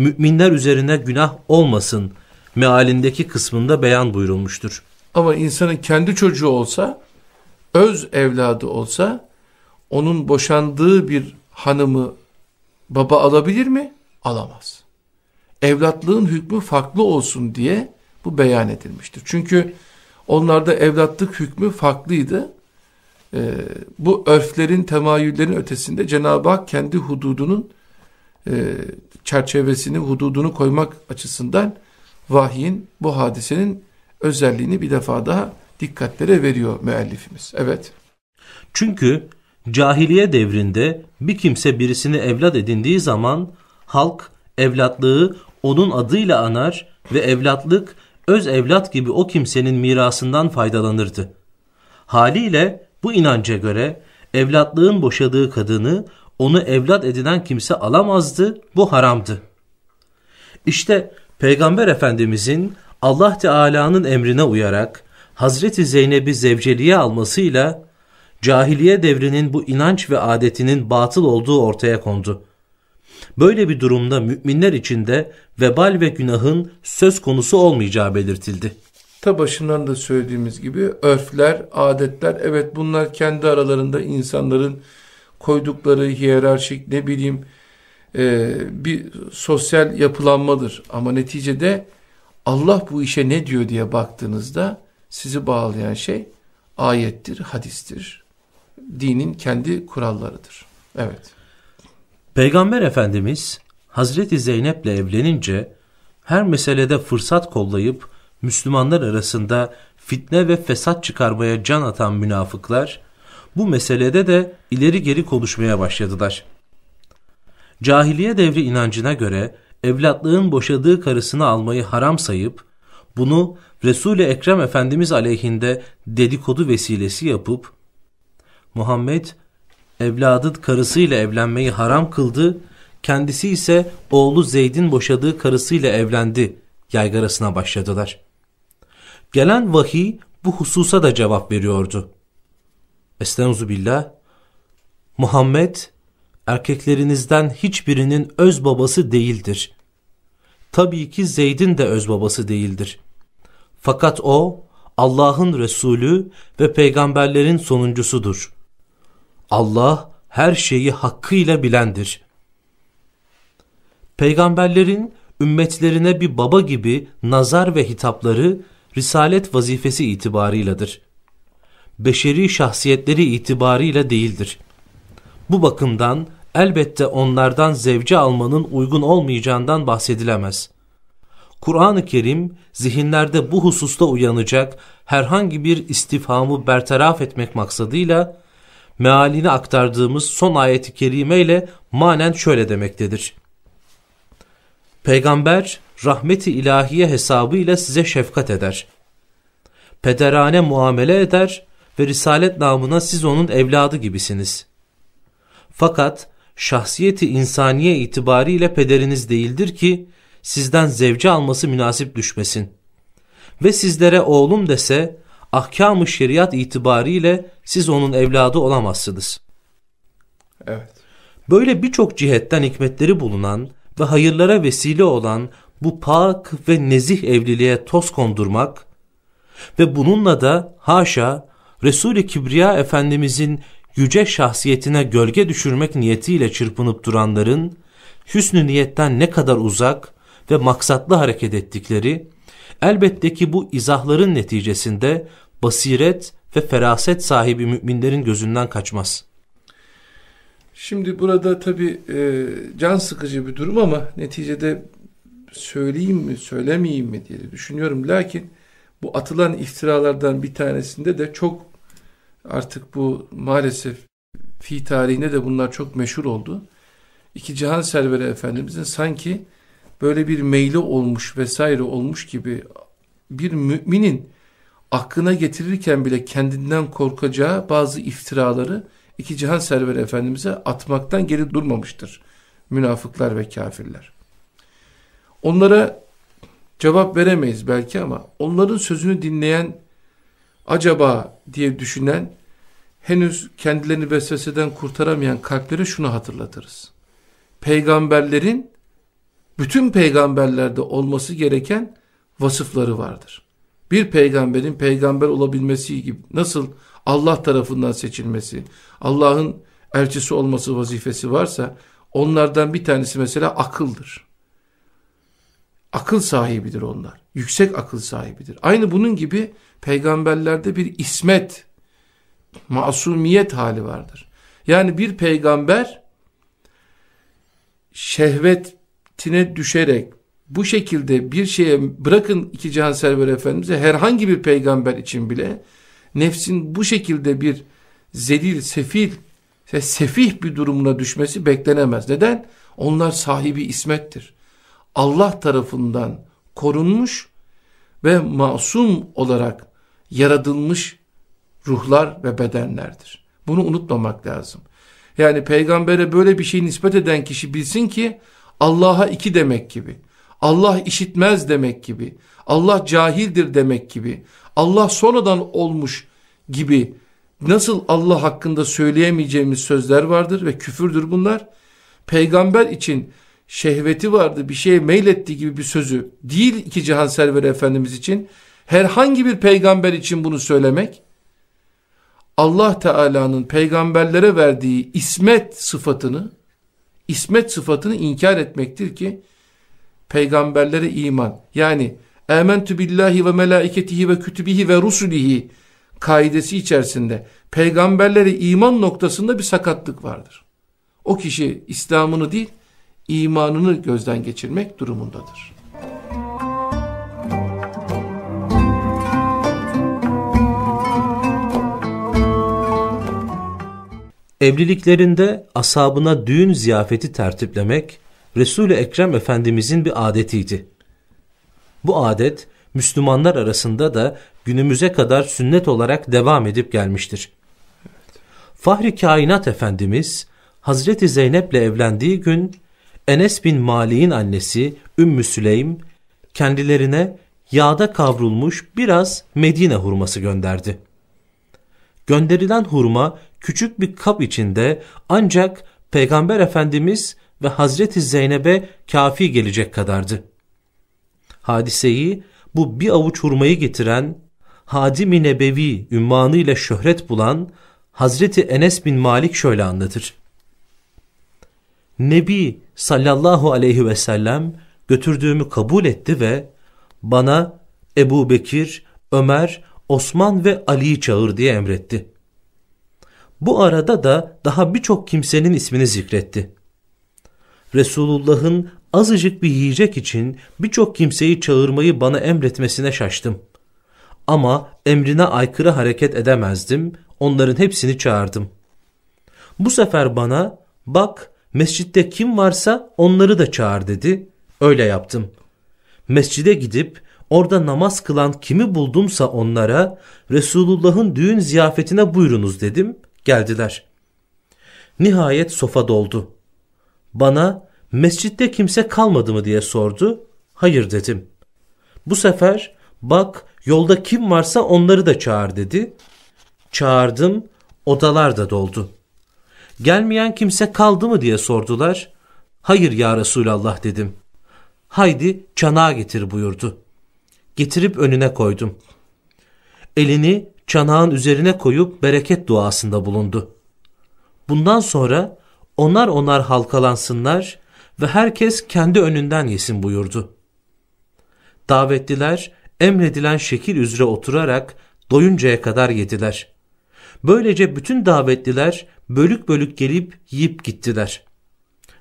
müminler üzerine günah olmasın mealindeki kısmında beyan buyurulmuştur. Ama insanın kendi çocuğu olsa, öz evladı olsa, onun boşandığı bir hanımı baba alabilir mi? Alamaz. Evlatlığın hükmü farklı olsun diye bu beyan edilmiştir. Çünkü onlarda evlatlık hükmü farklıydı. Ee, bu örflerin, temayüllerin ötesinde Cenab-ı Hak kendi hududunun e, çerçevesini, hududunu koymak açısından vahyin, bu hadisenin özelliğini bir defa daha dikkatlere veriyor müellifimiz. Evet. Çünkü cahiliye devrinde bir kimse birisini evlat edindiği zaman halk evlatlığı onun adıyla anar ve evlatlık öz evlat gibi o kimsenin mirasından faydalanırdı. Haliyle bu inanca göre evlatlığın boşadığı kadını onu evlat edinen kimse alamazdı, bu haramdı. İşte Peygamber Efendimizin Allah Teala'nın emrine uyarak Hazreti Zeynep'i zevceliğe almasıyla cahiliye devrinin bu inanç ve adetinin batıl olduğu ortaya kondu. Böyle bir durumda müminler içinde vebal ve günahın söz konusu olmayacağı belirtildi. Ta başından da söylediğimiz gibi örfler, adetler evet bunlar kendi aralarında insanların koydukları hiyerarşik ne bileyim e, bir sosyal yapılanmadır. Ama neticede Allah bu işe ne diyor diye baktığınızda sizi bağlayan şey ayettir, hadistir. Dinin kendi kurallarıdır. Evet. Peygamber Efendimiz Hazreti Zeynep'le evlenince her meselede fırsat kollayıp Müslümanlar arasında fitne ve fesat çıkarmaya can atan münafıklar bu meselede de ileri geri konuşmaya başladılar. Cahiliye devri inancına göre evlatlığın boşadığı karısını almayı haram sayıp bunu Resul-i Ekrem Efendimiz aleyhinde dedikodu vesilesi yapıp Muhammed evladı karısıyla evlenmeyi haram kıldı, kendisi ise oğlu Zeyd'in boşadığı karısıyla evlendi yaygarasına başladılar. Gelen vahiy bu hususa da cevap veriyordu. Estaizu billah, Muhammed erkeklerinizden hiçbirinin öz babası değildir. Tabii ki Zeyd'in de öz babası değildir. Fakat o Allah'ın Resulü ve peygamberlerin sonuncusudur. Allah her şeyi hakkıyla bilendir. Peygamberlerin ümmetlerine bir baba gibi nazar ve hitapları risalet vazifesi itibarıyladır. Beşeri şahsiyetleri itibarıyla değildir. Bu bakımdan elbette onlardan zevce almanın uygun olmayacağından bahsedilemez. Kur'an-ı Kerim zihinlerde bu hususta uyanacak herhangi bir istifhamı bertaraf etmek maksadıyla mealini aktardığımız son ayeti kerime ile manen şöyle demektedir. Peygamber rahmeti ilahiye hesabıyla size şefkat eder. Pederane muamele eder ve risalet namına siz onun evladı gibisiniz. Fakat şahsiyeti insaniye itibariyle pederiniz değildir ki sizden zevce alması münasip düşmesin. Ve sizlere oğlum dese ahkam-ı şeriat itibariyle siz onun evladı olamazsınız. Evet. Böyle birçok cihetten hikmetleri bulunan ve hayırlara vesile olan bu pak ve nezih evliliğe toz kondurmak ve bununla da haşa Resul-i Kibriya Efendimizin yüce şahsiyetine gölge düşürmek niyetiyle çırpınıp duranların hüsnü niyetten ne kadar uzak ve maksatlı hareket ettikleri elbette ki bu izahların neticesinde basiret ve feraset sahibi müminlerin gözünden kaçmaz. Şimdi burada tabi e, can sıkıcı bir durum ama neticede söyleyeyim mi söylemeyeyim mi diye düşünüyorum. Lakin bu atılan iftiralardan bir tanesinde de çok artık bu maalesef fi tarihinde de bunlar çok meşhur oldu. İki Cihan Serveri Efendimizin sanki böyle bir meyli olmuş vesaire olmuş gibi bir müminin aklına getirirken bile kendinden korkacağı bazı iftiraları iki cihan serveri efendimize atmaktan geri durmamıştır. Münafıklar ve kafirler. Onlara cevap veremeyiz belki ama onların sözünü dinleyen acaba diye düşünen henüz kendilerini vesveseden kurtaramayan kalplere şunu hatırlatırız. Peygamberlerin bütün peygamberlerde olması gereken vasıfları vardır. Bir peygamberin peygamber olabilmesi gibi nasıl Allah tarafından seçilmesi, Allah'ın elçisi olması vazifesi varsa onlardan bir tanesi mesela akıldır. Akıl sahibidir onlar. Yüksek akıl sahibidir. Aynı bunun gibi peygamberlerde bir ismet, masumiyet hali vardır. Yani bir peygamber şehvetine düşerek bu şekilde bir şeye bırakın iki cihan server efendimize herhangi bir peygamber için bile nefsin bu şekilde bir zelil, sefil ve sefih bir durumuna düşmesi beklenemez. Neden? Onlar sahibi ismettir. Allah tarafından korunmuş ve masum olarak yaratılmış ruhlar ve bedenlerdir. Bunu unutmamak lazım. Yani peygambere böyle bir şey nispet eden kişi bilsin ki Allah'a iki demek gibi. Allah işitmez demek gibi, Allah cahildir demek gibi, Allah sonradan olmuş gibi nasıl Allah hakkında söyleyemeyeceğimiz sözler vardır ve küfürdür bunlar. Peygamber için şehveti vardı bir şeye meyletti gibi bir sözü değil iki cihan serveri Efendimiz için herhangi bir peygamber için bunu söylemek Allah Teala'nın peygamberlere verdiği ismet sıfatını ismet sıfatını inkar etmektir ki peygamberlere iman yani ementü billahi ve melaiketihi ve kütübihi ve rusulihi kaidesi içerisinde peygamberlere iman noktasında bir sakatlık vardır. O kişi İslam'ını değil imanını gözden geçirmek durumundadır. Evliliklerinde asabına düğün ziyafeti tertiplemek Resul-i Ekrem Efendimizin bir adetiydi. Bu adet Müslümanlar arasında da günümüze kadar sünnet olarak devam edip gelmiştir. Fahri Kainat Efendimiz Hazreti Zeynep'le evlendiği gün Enes bin Malik'in annesi Ümmü Süleym kendilerine yağda kavrulmuş biraz Medine hurması gönderdi. Gönderilen hurma küçük bir kap içinde ancak Peygamber Efendimiz ve Hazreti Zeynep'e kafi gelecek kadardı. Hadiseyi bu bir avuç hurmayı getiren Hadim-i Nebevi ünvanıyla şöhret bulan Hazreti Enes bin Malik şöyle anlatır. Nebi sallallahu aleyhi ve sellem götürdüğümü kabul etti ve bana Ebu Bekir, Ömer, Osman ve Ali'yi çağır diye emretti. Bu arada da daha birçok kimsenin ismini zikretti. Resulullah'ın azıcık bir yiyecek için birçok kimseyi çağırmayı bana emretmesine şaştım. Ama emrine aykırı hareket edemezdim, onların hepsini çağırdım. Bu sefer bana bak mescitte kim varsa onları da çağır dedi. Öyle yaptım. Mescide gidip orada namaz kılan kimi buldumsa onlara Resulullah'ın düğün ziyafetine buyurunuz dedim. Geldiler. Nihayet sofa doldu. Bana mescitte kimse kalmadı mı diye sordu. Hayır dedim. Bu sefer bak yolda kim varsa onları da çağır dedi. Çağırdım odalar da doldu. Gelmeyen kimse kaldı mı diye sordular. Hayır ya Resulallah dedim. Haydi çanağı getir buyurdu. Getirip önüne koydum. Elini çanağın üzerine koyup bereket duasında bulundu. Bundan sonra onar onar halkalansınlar ve herkes kendi önünden yesin buyurdu. Davetliler emredilen şekil üzere oturarak doyuncaya kadar yediler. Böylece bütün davetliler bölük bölük gelip yiyip gittiler.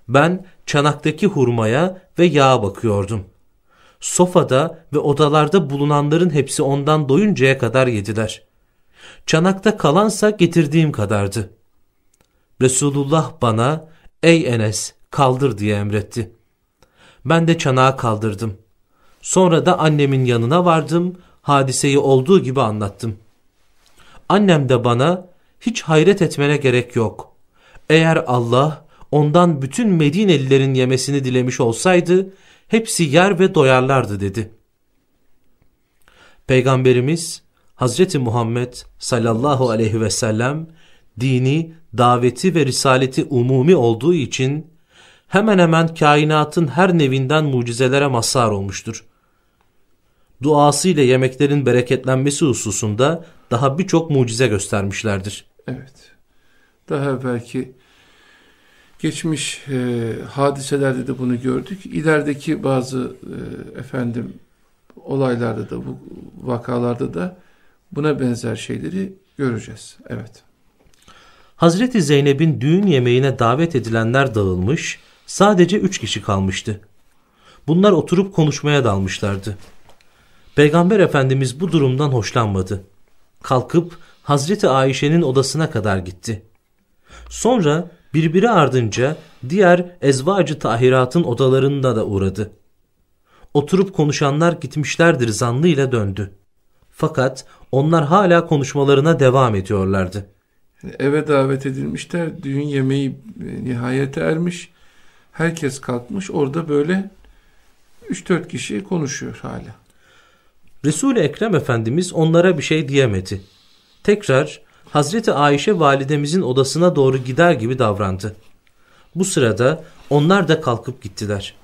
Ben çanaktaki hurmaya ve yağa bakıyordum. Sofada ve odalarda bulunanların hepsi ondan doyuncaya kadar yediler. Çanakta kalansa getirdiğim kadardı. Resulullah bana ey Enes kaldır diye emretti. Ben de çanağı kaldırdım. Sonra da annemin yanına vardım, hadiseyi olduğu gibi anlattım. Annem de bana hiç hayret etmene gerek yok. Eğer Allah ondan bütün Medinelilerin yemesini dilemiş olsaydı hepsi yer ve doyarlardı dedi. Peygamberimiz Hazreti Muhammed sallallahu aleyhi ve sellem dini, daveti ve risaleti umumi olduğu için hemen hemen kainatın her nevinden mucizelere mazhar olmuştur. Duasıyla yemeklerin bereketlenmesi hususunda daha birçok mucize göstermişlerdir. Evet. Daha belki geçmiş e, hadiselerde de bunu gördük. İlerideki bazı e, efendim olaylarda da bu vakalarda da buna benzer şeyleri göreceğiz. Evet. Hazreti Zeynep'in düğün yemeğine davet edilenler dağılmış, sadece üç kişi kalmıştı. Bunlar oturup konuşmaya dalmışlardı. Peygamber Efendimiz bu durumdan hoşlanmadı. Kalkıp Hazreti Ayşe'nin odasına kadar gitti. Sonra birbiri ardınca diğer ezvacı tahiratın odalarında da uğradı. Oturup konuşanlar gitmişlerdir zannıyla döndü. Fakat onlar hala konuşmalarına devam ediyorlardı. Eve davet edilmişler, düğün yemeği e, nihayete ermiş. Herkes kalkmış, orada böyle 3-4 kişi konuşuyor hala. Resul-i Ekrem Efendimiz onlara bir şey diyemedi. Tekrar Hazreti Ayşe validemizin odasına doğru gider gibi davrandı. Bu sırada onlar da kalkıp gittiler.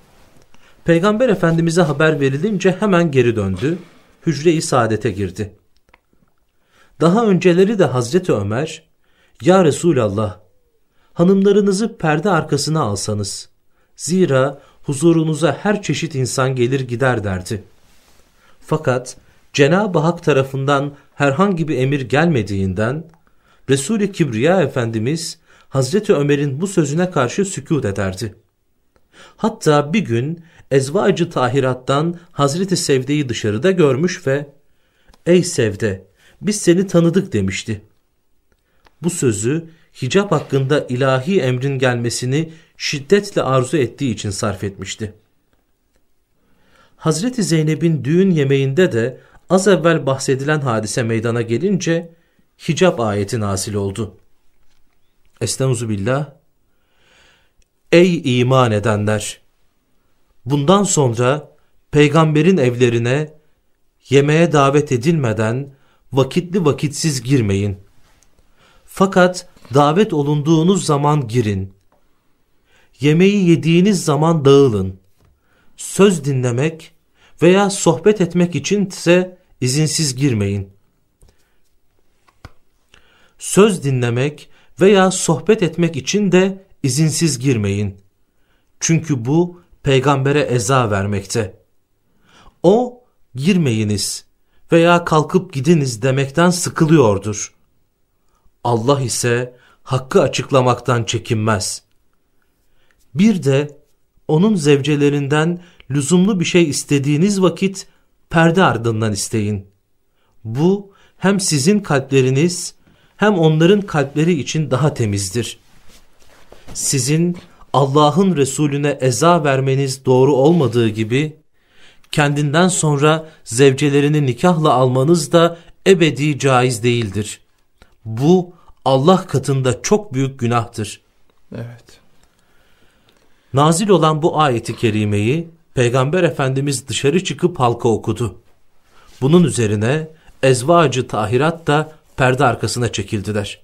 Peygamber Efendimiz'e haber verilince hemen geri döndü. Hücre-i saadete girdi. Daha önceleri de Hazreti Ömer, Ya Resulallah, hanımlarınızı perde arkasına alsanız, zira huzurunuza her çeşit insan gelir gider derdi. Fakat Cenab-ı Hak tarafından herhangi bir emir gelmediğinden, Resul-i Kibriya Efendimiz, Hazreti Ömer'in bu sözüne karşı sükut ederdi. Hatta bir gün Ezvacı Tahirat'tan Hazreti Sevde'yi dışarıda görmüş ve ''Ey Sevde, biz seni tanıdık.'' demişti. Bu sözü hicap hakkında ilahi emrin gelmesini şiddetle arzu ettiği için sarf etmişti. Hazreti Zeynep'in düğün yemeğinde de az evvel bahsedilen hadise meydana gelince hicap ayeti nasil oldu. Estağfirullah. Ey iman edenler! Bundan sonra peygamberin evlerine yemeğe davet edilmeden vakitli vakitsiz girmeyin. Fakat davet olunduğunuz zaman girin. Yemeği yediğiniz zaman dağılın. Söz dinlemek veya sohbet etmek için ise izinsiz girmeyin. Söz dinlemek veya sohbet etmek için de izinsiz girmeyin. Çünkü bu peygambere eza vermekte. O girmeyiniz veya kalkıp gidiniz demekten sıkılıyordur. Allah ise hakkı açıklamaktan çekinmez. Bir de onun zevcelerinden lüzumlu bir şey istediğiniz vakit perde ardından isteyin. Bu hem sizin kalpleriniz hem onların kalpleri için daha temizdir. Sizin Allah'ın Resulüne eza vermeniz doğru olmadığı gibi, kendinden sonra zevcelerini nikahla almanız da ebedi caiz değildir. Bu Allah katında çok büyük günahtır. Evet. Nazil olan bu ayeti kerimeyi Peygamber Efendimiz dışarı çıkıp halka okudu. Bunun üzerine ezvacı tahirat da perde arkasına çekildiler.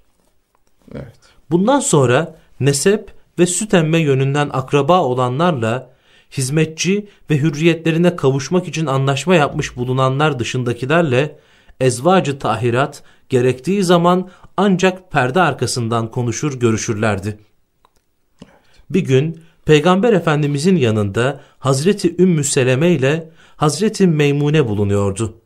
Evet. Bundan sonra nesep ve süt emme yönünden akraba olanlarla hizmetçi ve hürriyetlerine kavuşmak için anlaşma yapmış bulunanlar dışındakilerle ezvacı tahirat gerektiği zaman ancak perde arkasından konuşur görüşürlerdi. Bir gün Peygamber Efendimizin yanında Hazreti Ümmü Seleme ile Hazreti Meymune bulunuyordu.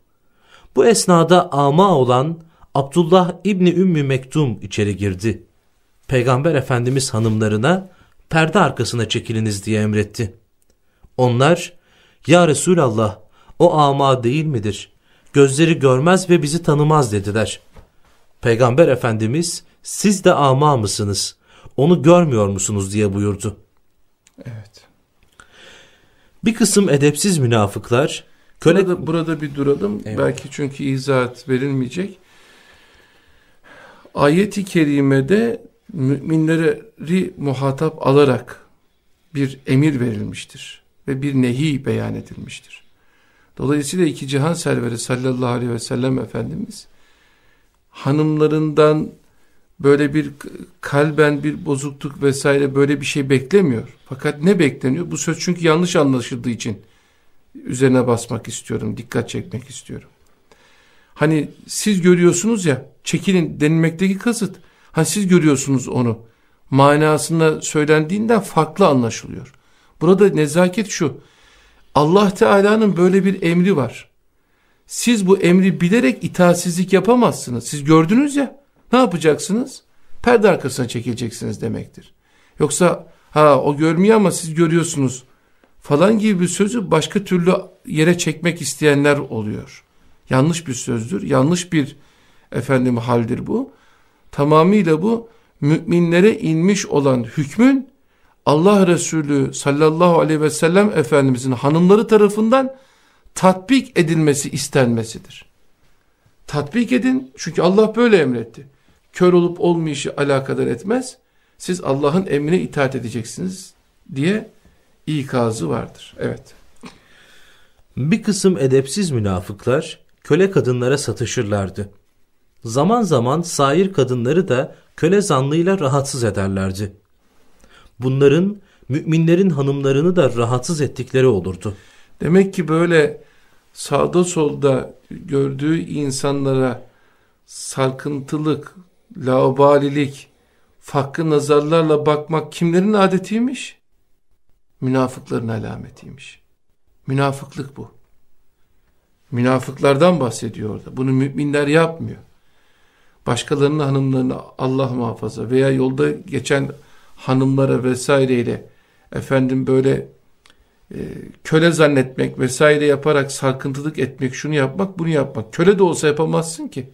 Bu esnada ama olan Abdullah İbni Ümmü Mektum içeri girdi. Peygamber Efendimiz hanımlarına perde arkasına çekiliniz diye emretti. Onlar, Ya Resulallah o ama değil midir? Gözleri görmez ve bizi tanımaz dediler. Peygamber Efendimiz siz de ama mısınız? Onu görmüyor musunuz diye buyurdu. Evet. Bir kısım edepsiz münafıklar köle... burada, burada bir duralım. Evet. Belki çünkü izahat verilmeyecek. Ayet-i kerimede müminleri muhatap alarak bir emir verilmiştir ve bir nehi beyan edilmiştir. Dolayısıyla iki cihan serveri sallallahu aleyhi ve sellem Efendimiz hanımlarından böyle bir kalben bir bozukluk vesaire böyle bir şey beklemiyor. Fakat ne bekleniyor? Bu söz çünkü yanlış anlaşıldığı için üzerine basmak istiyorum, dikkat çekmek istiyorum. Hani siz görüyorsunuz ya, çekilin denilmekteki kasıt. Hani siz görüyorsunuz onu. Manasında söylendiğinden farklı anlaşılıyor. Burada nezaket şu. Allah Teala'nın böyle bir emri var. Siz bu emri bilerek itaatsizlik yapamazsınız. Siz gördünüz ya. Ne yapacaksınız? Perde arkasına çekileceksiniz demektir. Yoksa ha o görmüyor ama siz görüyorsunuz falan gibi bir sözü başka türlü yere çekmek isteyenler oluyor. Yanlış bir sözdür, yanlış bir efendim haldir bu. Tamamıyla bu müminlere inmiş olan hükmün Allah Resulü sallallahu aleyhi ve sellem Efendimizin hanımları tarafından tatbik edilmesi istenmesidir. Tatbik edin çünkü Allah böyle emretti. Kör olup olmayışı alakadar etmez. Siz Allah'ın emrine itaat edeceksiniz diye ikazı vardır. Evet. Bir kısım edepsiz münafıklar köle kadınlara satışırlardı. Zaman zaman sair kadınları da köle zanlıyla rahatsız ederlerdi. Bunların müminlerin hanımlarını da rahatsız ettikleri olurdu. Demek ki böyle sağda solda gördüğü insanlara sarkıntılık, laubalilik, farklı nazarlarla bakmak kimlerin adetiymiş? Münafıkların alametiymiş. Münafıklık bu. Münafıklardan bahsediyor orada. Bunu müminler yapmıyor. Başkalarının hanımlarını Allah muhafaza veya yolda geçen hanımlara vesaireyle efendim böyle e, köle zannetmek vesaire yaparak sarkıntılık etmek, şunu yapmak, bunu yapmak. Köle de olsa yapamazsın ki.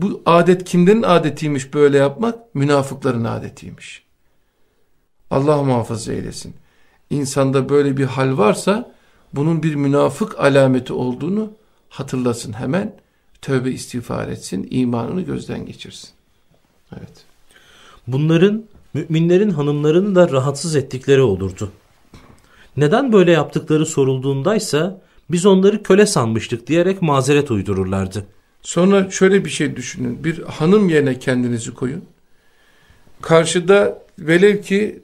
Bu adet kimlerin adetiymiş böyle yapmak? Münafıkların adetiymiş. Allah muhafaza eylesin. İnsanda böyle bir hal varsa bunun bir münafık alameti olduğunu hatırlasın hemen. Tövbe istiğfar etsin, imanını gözden geçirsin. Evet. Bunların müminlerin hanımlarını da rahatsız ettikleri olurdu. Neden böyle yaptıkları sorulduğundaysa biz onları köle sanmıştık diyerek mazeret uydururlardı. Sonra şöyle bir şey düşünün. Bir hanım yerine kendinizi koyun. Karşıda velev ki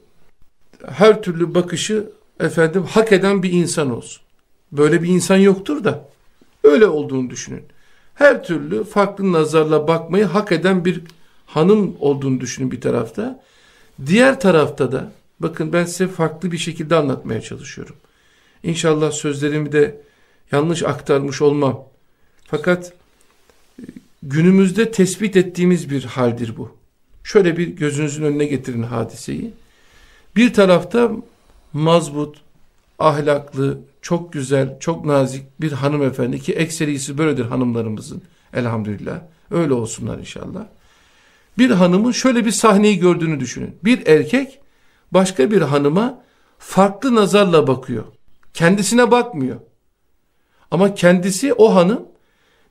her türlü bakışı efendim hak eden bir insan olsun. Böyle bir insan yoktur da öyle olduğunu düşünün. Her türlü farklı nazarla bakmayı hak eden bir hanım olduğunu düşünün bir tarafta. Diğer tarafta da bakın ben size farklı bir şekilde anlatmaya çalışıyorum. İnşallah sözlerimi de yanlış aktarmış olmam. Fakat günümüzde tespit ettiğimiz bir haldir bu. Şöyle bir gözünüzün önüne getirin hadiseyi. Bir tarafta mazbut, ahlaklı, çok güzel, çok nazik bir hanımefendi ki ekserisi böyledir hanımlarımızın elhamdülillah. Öyle olsunlar inşallah. Bir hanımın şöyle bir sahneyi gördüğünü düşünün. Bir erkek başka bir hanıma farklı nazarla bakıyor. Kendisine bakmıyor. Ama kendisi o hanım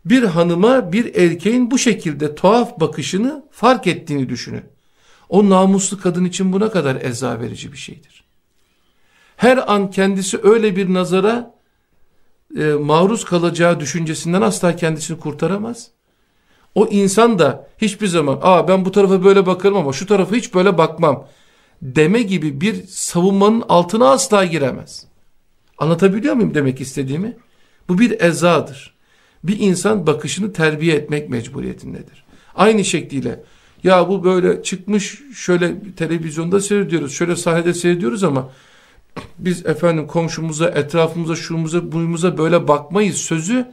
bir hanıma bir erkeğin bu şekilde tuhaf bakışını fark ettiğini düşünün. O namuslu kadın için buna kadar eza verici bir şeydir. Her an kendisi öyle bir nazara e, maruz kalacağı düşüncesinden asla kendisini kurtaramaz. O insan da hiçbir zaman aa ben bu tarafa böyle bakarım ama şu tarafa hiç böyle bakmam deme gibi bir savunmanın altına asla giremez. Anlatabiliyor muyum demek istediğimi? Bu bir ezadır. Bir insan bakışını terbiye etmek mecburiyetindedir. Aynı şekliyle ya bu böyle çıkmış şöyle televizyonda seyrediyoruz, şöyle sahnede seyrediyoruz ama biz efendim komşumuza, etrafımıza, şumuza, buyumuza böyle bakmayız sözü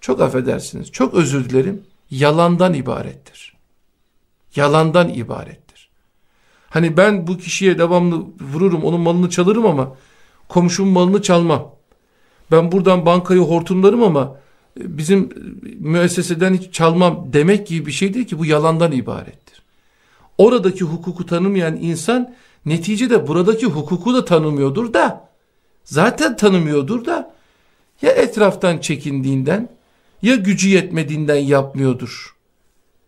çok affedersiniz, çok özür dilerim yalandan ibarettir. Yalandan ibarettir. Hani ben bu kişiye devamlı vururum, onun malını çalırım ama komşumun malını çalmam. Ben buradan bankayı hortumlarım ama bizim müesseseden hiç çalmam demek gibi bir şey değil ki bu yalandan ibarettir. Oradaki hukuku tanımayan insan neticede buradaki hukuku da tanımıyordur da zaten tanımıyordur da ya etraftan çekindiğinden ya gücü yetmediğinden yapmıyordur.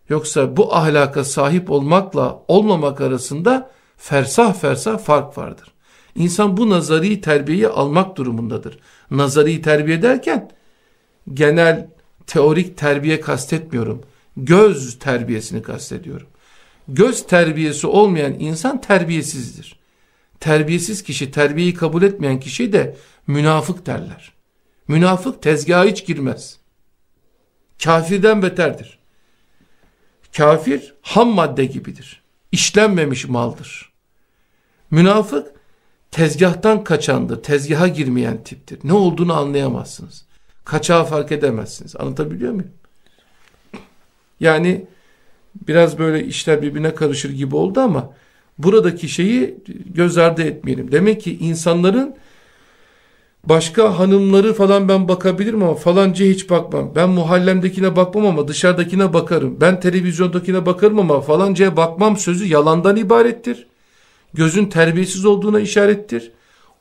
Yoksa bu ahlaka sahip olmakla olmamak arasında fersah fersah fark vardır. İnsan bu nazari terbiyeyi almak durumundadır. Nazari terbiye derken genel teorik terbiye kastetmiyorum. Göz terbiyesini kastediyorum. Göz terbiyesi olmayan insan terbiyesizdir. Terbiyesiz kişi, terbiyeyi kabul etmeyen kişi de münafık derler. Münafık tezgaha hiç girmez kafirden beterdir. Kafir ham madde gibidir. İşlenmemiş maldır. Münafık tezgahtan kaçandır. Tezgaha girmeyen tiptir. Ne olduğunu anlayamazsınız. Kaçağı fark edemezsiniz. Anlatabiliyor muyum? Yani biraz böyle işler birbirine karışır gibi oldu ama buradaki şeyi göz ardı etmeyelim. Demek ki insanların Başka hanımları falan ben bakabilirim ama falanca hiç bakmam. Ben muhallemdekine bakmam ama dışarıdakine bakarım. Ben televizyondakine bakarım ama falancaya bakmam sözü yalandan ibarettir. Gözün terbiyesiz olduğuna işarettir.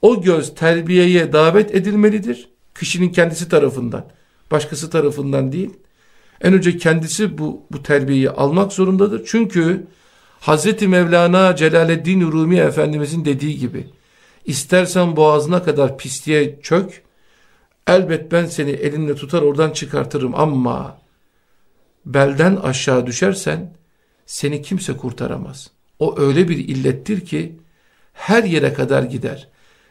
O göz terbiyeye davet edilmelidir. Kişinin kendisi tarafından. Başkası tarafından değil. En önce kendisi bu, bu terbiyeyi almak zorundadır. Çünkü Hazreti Mevlana Celaleddin Rumi Efendimizin dediği gibi İstersen boğazına kadar pisliğe çök, Elbet ben seni elinle tutar oradan çıkartırım ama belden aşağı düşersen seni kimse kurtaramaz. O öyle bir illettir ki her yere kadar gider.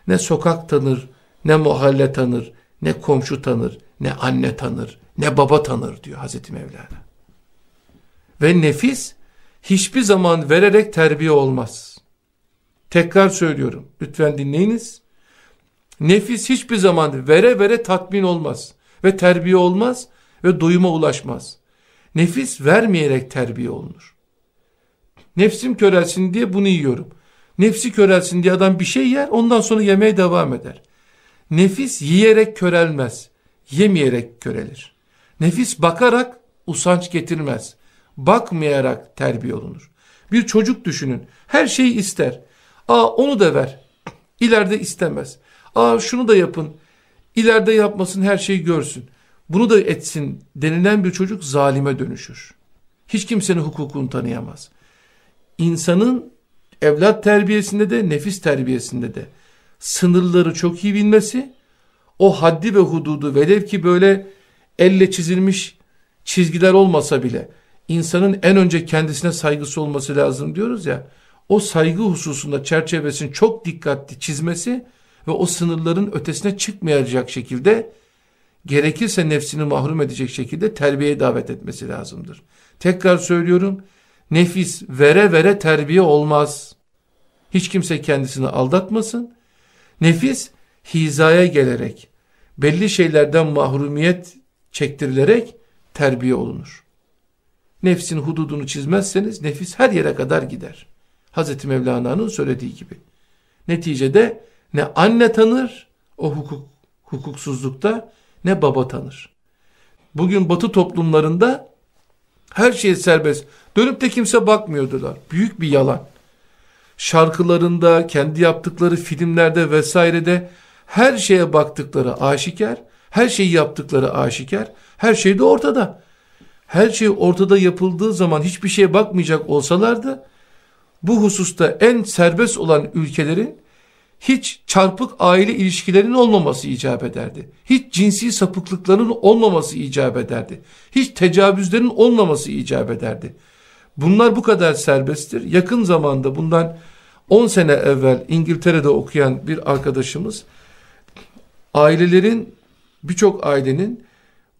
Ne sokak tanır, ne mahalle tanır, ne komşu tanır, ne anne tanır, ne baba tanır diyor Hazreti Mevlana. Ve nefis hiçbir zaman vererek terbiye olmaz. Tekrar söylüyorum. Lütfen dinleyiniz. Nefis hiçbir zaman vere vere tatmin olmaz. Ve terbiye olmaz ve doyuma ulaşmaz. Nefis vermeyerek terbiye olunur. Nefsim körelsin diye bunu yiyorum. Nefsi körelsin diye adam bir şey yer ondan sonra yemeye devam eder. Nefis yiyerek körelmez. Yemeyerek körelir. Nefis bakarak usanç getirmez. Bakmayarak terbiye olunur. Bir çocuk düşünün. Her şeyi ister. Aa onu da ver. İleride istemez. Aa şunu da yapın. İleride yapmasın her şeyi görsün. Bunu da etsin denilen bir çocuk zalime dönüşür. Hiç kimsenin hukukunu tanıyamaz. İnsanın evlat terbiyesinde de nefis terbiyesinde de sınırları çok iyi bilmesi, o haddi ve hududu velev ki böyle elle çizilmiş çizgiler olmasa bile insanın en önce kendisine saygısı olması lazım diyoruz ya, o saygı hususunda çerçevesini çok dikkatli çizmesi ve o sınırların ötesine çıkmayacak şekilde gerekirse nefsini mahrum edecek şekilde terbiyeye davet etmesi lazımdır. Tekrar söylüyorum, nefis vere vere terbiye olmaz. Hiç kimse kendisini aldatmasın. Nefis hizaya gelerek, belli şeylerden mahrumiyet çektirilerek terbiye olunur. Nefsin hududunu çizmezseniz nefis her yere kadar gider. Hazreti Mevlana'nın söylediği gibi. Neticede ne anne tanır o hukuk, hukuksuzlukta ne baba tanır. Bugün batı toplumlarında her şey serbest. Dönüp de kimse bakmıyordular. Büyük bir yalan. Şarkılarında, kendi yaptıkları filmlerde vesairede her şeye baktıkları aşikar, her şeyi yaptıkları aşikar, her şey de ortada. Her şey ortada yapıldığı zaman hiçbir şeye bakmayacak olsalardı, bu hususta en serbest olan ülkelerin hiç çarpık aile ilişkilerinin olmaması icap ederdi. Hiç cinsi sapıklıkların olmaması icap ederdi. Hiç tecavüzlerin olmaması icap ederdi. Bunlar bu kadar serbesttir. Yakın zamanda bundan 10 sene evvel İngiltere'de okuyan bir arkadaşımız ailelerin birçok ailenin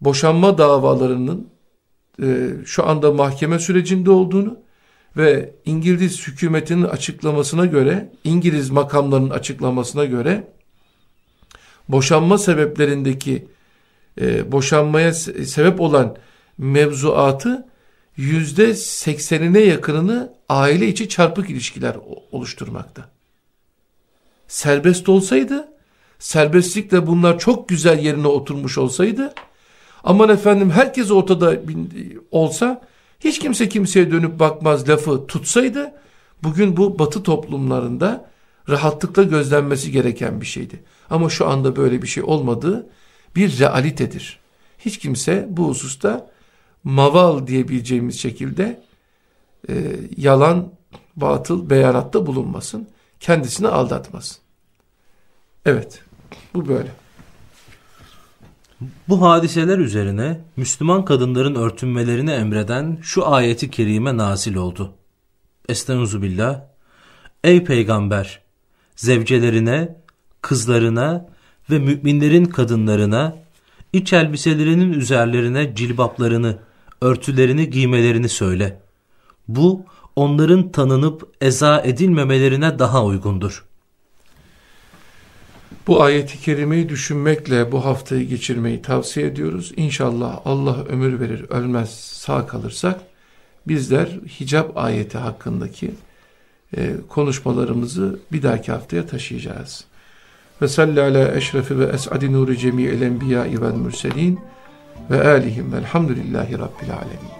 boşanma davalarının e, şu anda mahkeme sürecinde olduğunu ve İngiliz hükümetinin açıklamasına göre, İngiliz makamlarının açıklamasına göre boşanma sebeplerindeki e, boşanmaya sebep olan mevzuatı yüzde seksenine yakınını aile içi çarpık ilişkiler oluşturmakta. Serbest olsaydı, serbestlikle bunlar çok güzel yerine oturmuş olsaydı, aman efendim herkes ortada olsa, hiç kimse kimseye dönüp bakmaz lafı tutsaydı bugün bu batı toplumlarında rahatlıkla gözlenmesi gereken bir şeydi. Ama şu anda böyle bir şey olmadığı bir realitedir. Hiç kimse bu hususta maval diyebileceğimiz şekilde e, yalan, batıl beyanatta bulunmasın. Kendisini aldatmasın. Evet, bu böyle. Bu hadiseler üzerine Müslüman kadınların örtünmelerini emreden şu ayeti kerime nazil oldu. Estağfirullah. Ey peygamber! Zevcelerine, kızlarına ve müminlerin kadınlarına iç elbiselerinin üzerlerine cilbaplarını, örtülerini giymelerini söyle. Bu onların tanınıp eza edilmemelerine daha uygundur. Bu ayeti kerimeyi düşünmekle bu haftayı geçirmeyi tavsiye ediyoruz. İnşallah Allah ömür verir, ölmez, sağ kalırsak bizler hicap ayeti hakkındaki e, konuşmalarımızı bir dahaki haftaya taşıyacağız. Ve salli ala eşrefi ve es'adi nuri cemi'il enbiya'i vel mürselin ve alihim velhamdülillahi rabbil alemin.